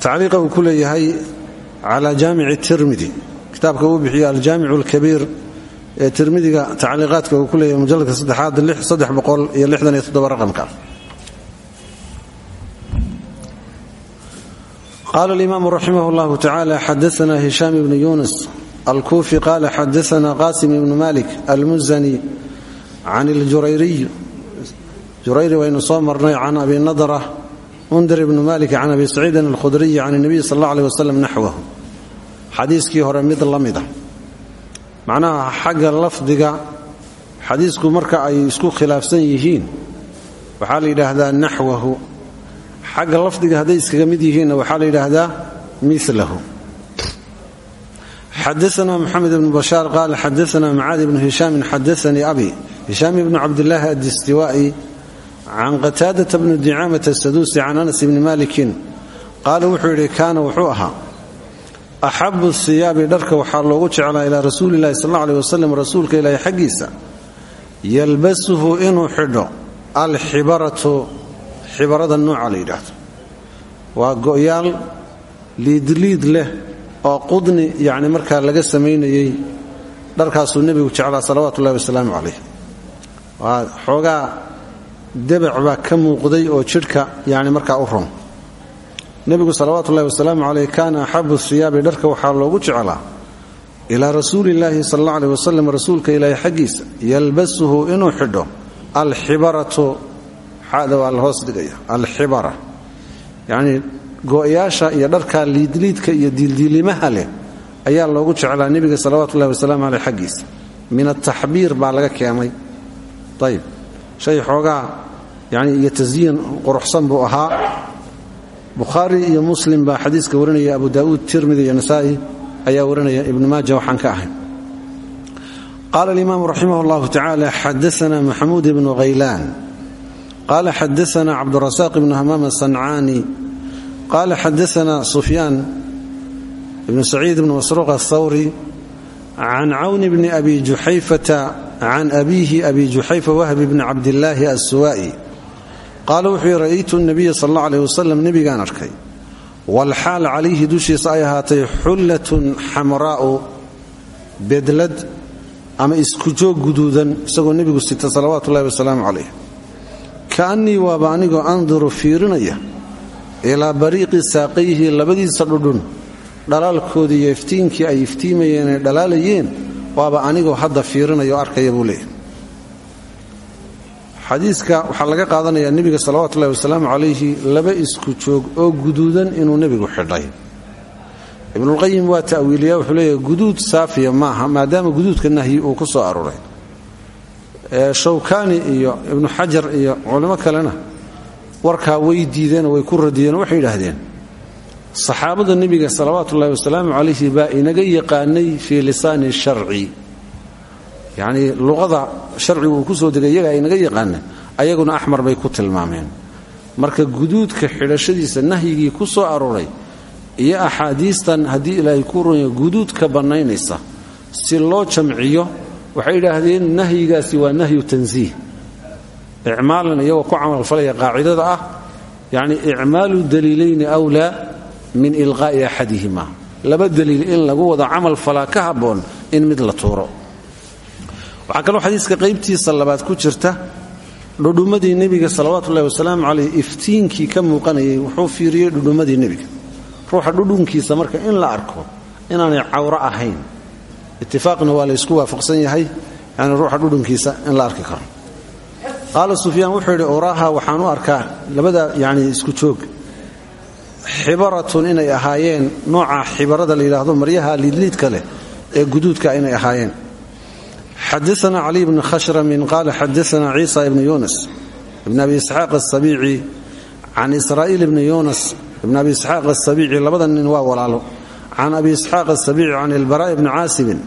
Tacliiqa uu ku leeyahay calaa jaamici tirmidi kitaabka uu bixiyo aljaamic alkabiir ee tirmidiga tacliiqaadka uu ku leeyahay mujalladka saddexaad aqamka qaala alimaamu raximah llahu tacaala xadaana hishaam ibnu yunis alkuufi qaala xadaana qasim ibnu malik almuzani can iljurayriy jurayri waynu soo marnay can abi nadra undar ibnu malik can abi saciidin alkhudriyi can nabiy sal alla aleh waslem naxwahu xadiiskii hore mid la mida macnaha xagga lafdiga xadiisku marka ay isku khilaafsan yihiin waxaa la yidhaahdaa naxwahu. Xagga lafdiga hadday iskaga mid yihiinna waxaa la yidhaahdaa milahu xadaana moxamed ibnu bashaar qaala xadaana macaad ibnu hishaamin xadaanii abi hishaam ibnu cabdilaahi addistiwaa'i can qataadata bni dicaamata asaduusi can anas ibni malikin qaala wuxuu yidhi kaana wuxuu axabu siyaabi dharka waxaa loogu jeclaa ilaa rasuuli illahi sal aleh wasalam rasuulka ilaahi xaggiisa. Yalbasuhu inuu xidho alxibaratu xibarada nooca la yidhaahdo. Waa go'yaal liidliid leh oo qudni yacni markaa laga samaynayey dharkaasuu nebigu jeclaa salawaatu ullahi wasalaamu calayh waa xoogaa debac baa ka muuqday oo jidhka yacni markaa u ron nebigu salawaatu ullahi wasalaamu caleyh kaana axabu siyaabi dharka waxaa loogu jeclaa ilaa rasuulillaahi sal alla aleh wasalam rasuulka ilaahi xaggiisa yalbasuhu inuu xidho alxibaratu. Xada waa la hoos dhigaya alxibara. Iyo dharkaa liidliidka iyo diildiilimaha leh ayaa loogu jeclaa nebiga salawaatu ullahi wasalaamu caleyh xaggiisa. Min ataxbiir baa laga keenay. Ayib shay xoogaa yani iyo quruxsan buu ahaa bukhaari iyo muslim baa xadiiska warinaya abu daa'uud tirmidi iyo nasaa'i ayaa warinaya ibnu maaja waxaan ka ahay. Qaala alimaamu raximah اllahu tacaala xadaana maxamuud ibnu khaylaan qaala xadaana cabdurasaaq ibnu hamaam asancaani qaala xadaana sufyaan ibnu saciid ibnu masruuq athawri can cawni bni abi juxayfata can abiihi abi juxayfa wahbi bni cabdillaahi assuwaa'i qaala wuxuu yidhi ra'aytu nabiya sal alla aleh wasalam nebigaan arkay. Walxaal calayhi dushiisa ay ahaatay xullatun xamraa'u bedlad ama isku joog guduudan isagoo nebigu sita salawaatu ullahi wasalaamu calayh. Ka'annii waaba anigoo anduru fiirinaya ilaa bariiqi saaqayhi labadiisa dhudhun. Dhalaalkoodii iyo iftiinkii ay iftiimayeen ay dhalaalayeen waaba anigoo hadda fiirinaya oo arkaya buu leeyahy xadiiska waxaa laga qaadanayaa nebiga salawatu ullahi wasalaamu calayhi laba isku joog oo guduudan inuu nebigu xidhay. Ibnulqayim waa ta'wiiliyaa wuxuu leeyahay guduud saafiya maaha maadaama guduudka nahyi uu ku soo aruuray shawkaani iyo ibnu xajar iyo culimo kalena warkaa way diideenoo way ku radiyeen waxay yidhaahdeen saxaabada nebiga salawaatu ullahi wasalaamu calayhi baa inaga yaqaanay fii lisaani sharci yacnii luqada sharcigu uu ku soo degay iyagaa inaga yaqaana ayaguna axmar bay ku tilmaameen. Marka guduudka xidhashadiisa nahyigii ku soo arooray iyo axaadiistan haddii ilaahay ku runya guduudka bannaynaysa si loo jamciyo waxay idhaahdeen nahyigaasi waa nahyu tansiih icmaalan iyagoo ku camalfalaya qaacidada ah yacni icmaalu daliilayni awlaa min ilqaa'i axadihima laba daliil in lagu wada camal falaa ka habboon in mid la tuuro waxaa kaloo xadiiska qaybtiisa labaad ku jirta dhudhummadii nebiga salawaatuullahi wasalaamu caleyh iftiinkii ka muuqanayay wuxuu fiiriyey dhudhummadii nebiga. Ruuxa dhudhunkiisa marka in la arko inaanay cawro ahayn itifaaqna waa la ysku waafaqsan yahay yani ruuxa dhudhunkiisa in la arki karo. Qaala sufyaan wuxuu yidhi uraaha waxaan u arkaa labada yani isku joog. Xibaratun inay ahaayeen nooca xibarada la yidhaahdo maryaha liidliidka leh ee guduudka inay ahaayeen xadaana cali bni khashramin qaala xadaana ciisa ibni yunas ibn abi isxaaq asabiici can israa'iil ibni yunas ibn abi isxaaq asabiici labada nin waa walaalo can abi isxaaq asabiici can ilbaraa'i bni caasibin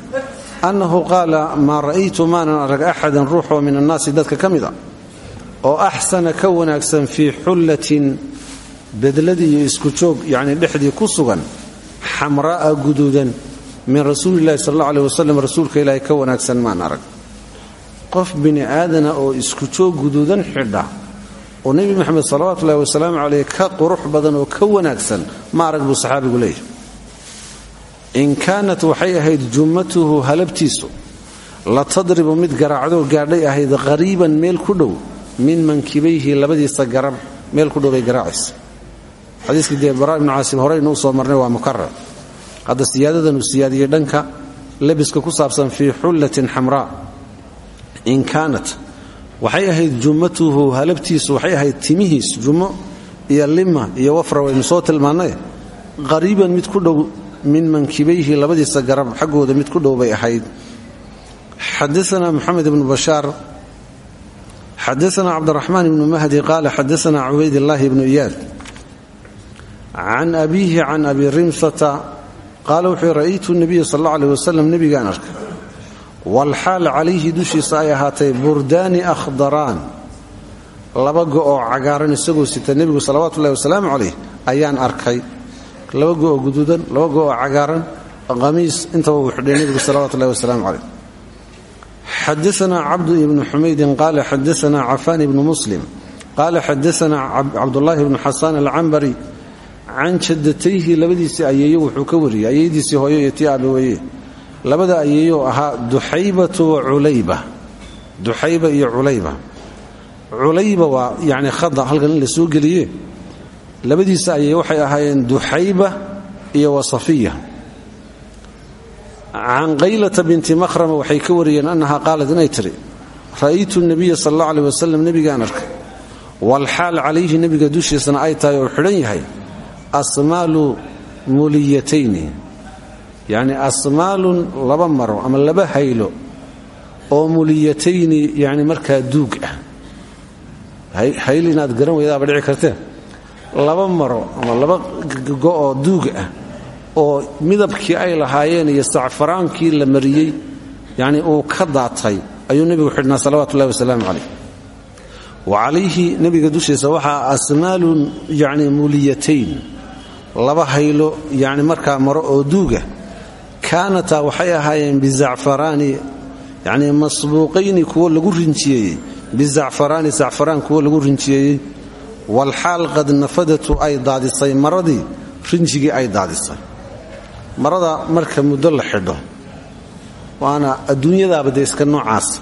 annahu qaala maa ra'aytu maanan arag axadan ruuxoo min annaasi dadka ka mida oo axsana ka wanaagsan fii xullatin bedladii iyo isku joog yacni dhexdii ku sugan xamraa'a guduudan min rasuulillahi sal alla aleh wasalam rasuulka ilaahay ka wanaagsan maan arag. Qof bini aadana oo isku joog guduudan xidha oo nebi moxamed salawatullahi wasalaamu caleyh ka qurux badan oo ka wanaagsan ma arag buu saxaabigu leeyahy in kaanat waxay ahayd jummatuhu halabtiisu la tadribu mid garaacdoo gaadhay ahayd qariiban meel ku dhow min mankibayhi labadiisa garab meel ku dhowbay garaacaysa. Xadiiskii dee baraa ibnu horeynu soo marnay waa mukarar hadda siyaadadan uu siyaadiyey dhanka lebiska ku saabsan fii xullatin xamraa. In kaanat waxay ahayd jummatuhu halabtiisu waxay ahayd timihiis jummo iyo lima iyo wafra waynu soo tilmaannay qariiban mid ku dhow min mankibayhi labadiisa garab xaggooda mid ku dhow bay ahayd. Xadaana moxamed ibnu bashaar xadaana cabdiraxmaan ibnu mahdi qaala xadaana cubaydillaahi ibnu iyaad can abiihi can abi rimsata qaala wuxuu ra'aytu nabiya sal alla aleh wasalam nebigaan arkay. Walxaal calayhi dushiisa ay ahaatay burdaani akhdaraan. Laba go'oo cagaaran isagoo sita nebigu salawaatuullahi wasalaamu calayh ayaan arkay. Laba go'oo guduudan laba go'oo cagaaran qamiis intaba uu xidhay nebigu salawatullahi wasalaamu calayh. Xadaana cabdu ibnu xumaydin qaala xadaana cafaan ibnu muslim. Qaala xadaana cabdullaahi ibnu xasaan alcambari can jaddatayhi labadiisii ayeeyo wuxuu ka wariyey. Ayeeydiisii hooyo iyo tii aabe weeye. Labada ayeeyoo ahaa duxaybatu wa culayba. Duxayba iyo culayba. Culayba waa yacni khada halkan in la soo geliye labadiisa ayeeye waxay ahaayeen duxayba iyo wa safiya. Can qaylata binti makhrama waxay ka wariyeen annaha qaalat inay tidhi ra'aytu nabiya sal alla aleh wasalam nebigaan arkay walxaal calayhi nebiga dushiisana ay tahay oo xidhan yahay asmaalu muliyatayni. Yacni asmaalun laba maro ama laba haylo oo muliyatayni yani markaa duug ah. Hayl inaad garan weydaaba dhici kartee laba maro ama laba go'oo duug ah oo midabkii ay lahaayeen iyo sacfaraankii la mariyey yani uu ka daatay ayuu nebigu xidhnaa salawatu ullahi wasalaamu calayh. Wa calayhi dushiisa waxaa asmaalun yani muliyatayn laba haylo yani markaa maro oo duuga kaanataa waxay ahaayeen bizacfaraani yani masbuuqayni kuwo lagu rinjiyeeyey bizacfaraani zacfaraan kuwo lagu rinjiyeeyey walxaal qad nafadatu ay daadisay maradii rinjigii ay daadisay. Marada marka muddo la xidho waana adduunyadaaba dee iska noocaas.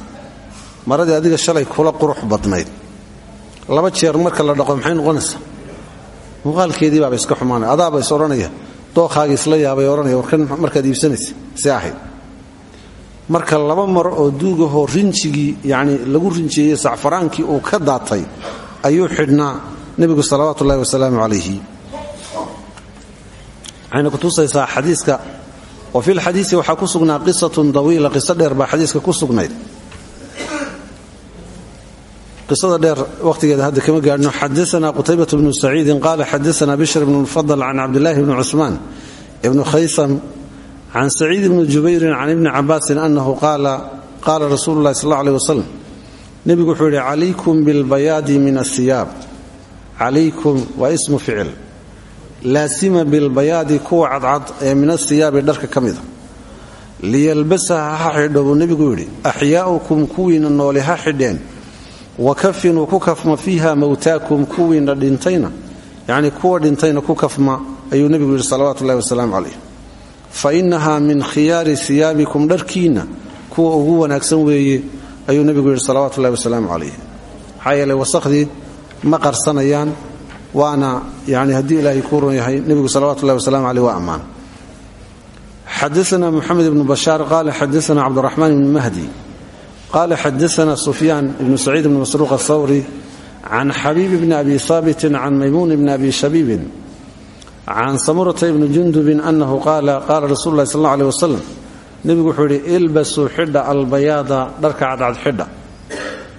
Maradii adiga shalay kula qurux badnayd. Laba jeer marka la dhaqo maxay noqonaysaa muuqaalkeedii baaba iska xumaanaya. Adaaba is odhanaya dookhaaga isla yaabay odhanaya warkan markaad iibsanaysa see marka laba maro oo duugahoo rinjigii yani lagu rinjiyeeyey sacfaraankii uu ka daatay ayuu xidhnaa nebigu salawaatu ullahi wasalaamu calayhi. Waxayna kutusaysaa xadiiska. Wa fi lxadiisi waxaa ku sugnaa qisatun dawiila. Qiso dheer baa ku sugnayd qisada dheer wakhtigeeda hadda kama gaadhno xadaana qutaybat bnu saciidin qaala xadaana bishr bnu lfadl can cabdillaahi bni cusmaan ibnu khaysam can saciid bni jubayrin can ibni cabaasin anahu qaala qaala rasuulu llahi sal aleh wasalam nebigu wuxuu yidhi calaykum bilbayaadi min asiyaab calaykum waa ismu ficil. Laasima bilbayaadi kuwa cadcad ee min asiyaabi dharka ka mida liyalbasaha ha xidho buu nebigu yidhi axyaa'ukum kuwiina noole ha xidheen wa kafinuu ku kafma fiiha mowtaakum kuwiina dhintayna. Yacnii kuwa dhintayna ku kafma ayuu nebigu yidhi salawaatu ullahi wasalaamu calayh. Fa innahaa min khiyaari siyaabikum dharkiinna kuwa ugu wanaagsan weeye ayuu nebigu yidhi salawatu ullahi wasalaamu calayh. Maxaa yeelay wasakhdii ma qarsanayaan waana yani haddii ilaahay kuu ron yahay nebigu salawatu ullahi wasalaamu caleyh waa ammaan. Xadaana moxamed ibnu qaala xadaana sufyaan ibnu saciid ibni masruuq athawri can xabiib bni abi haabitin can maymuun bni abi shabiibin can samurata ibni jundubin anahu qaala qaala rasulu lahi sal alla aleh wasalam nebigu wuxuu yidhi ilbasuu xidha albayaada dharka cadcad xidha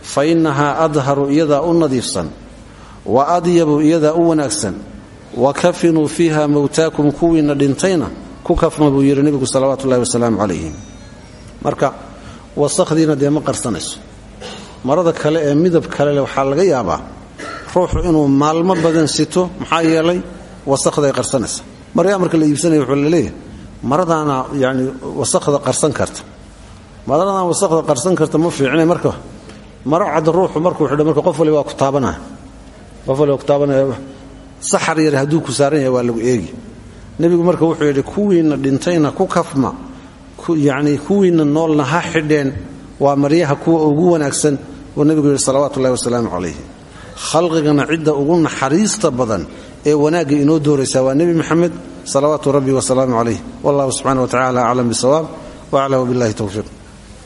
fa innahaa adharu iyadaa u nadiifsan wa adyabu iyadaa u wanaagsan wa kafinuu fiiha mowtaakum kuwiina dhintayna ku kafma buu yidhi nebigu salawaatu ullahi wasalaamu calayhi wasakhdiina dee ma qarsanayso. Marada kale ee midab kalele waxaa laga yaabaa ruuxu inuu maalmo badan sito maxaa yeelay wasakhday qarsanaysa. Maryaa marka la iibsanaya wuxuu la leeyahay maradaana yani wasakhda qarsan karta. Maradaan wasakhda qarsan karta ma fiicne marka? Maro cad ruuxu markuu xidho marka qof waliba ku taabanaya. Qof waliba ku taabanaya. Saxar yar hadduu ku saaran yahay waa lagu eegi. Nebigu marka wuxuu yidhi kuwiinna dhintayna ku kafma yacnii kuwiinna noolna ha xidheen waa maryaha kuwa ugu wanaagsan buu nebigu yidhi salawaatu ullahi wasalaamu calayhi. Khalqigana cidda ugu naxariista badan ee wanaagga inoo dooraysaa waa nebi moxamed salawaatu rabbi wasalaamu calayh wallahu subxana wa tacala aclam bisawaab wacla wbillahi towfiiq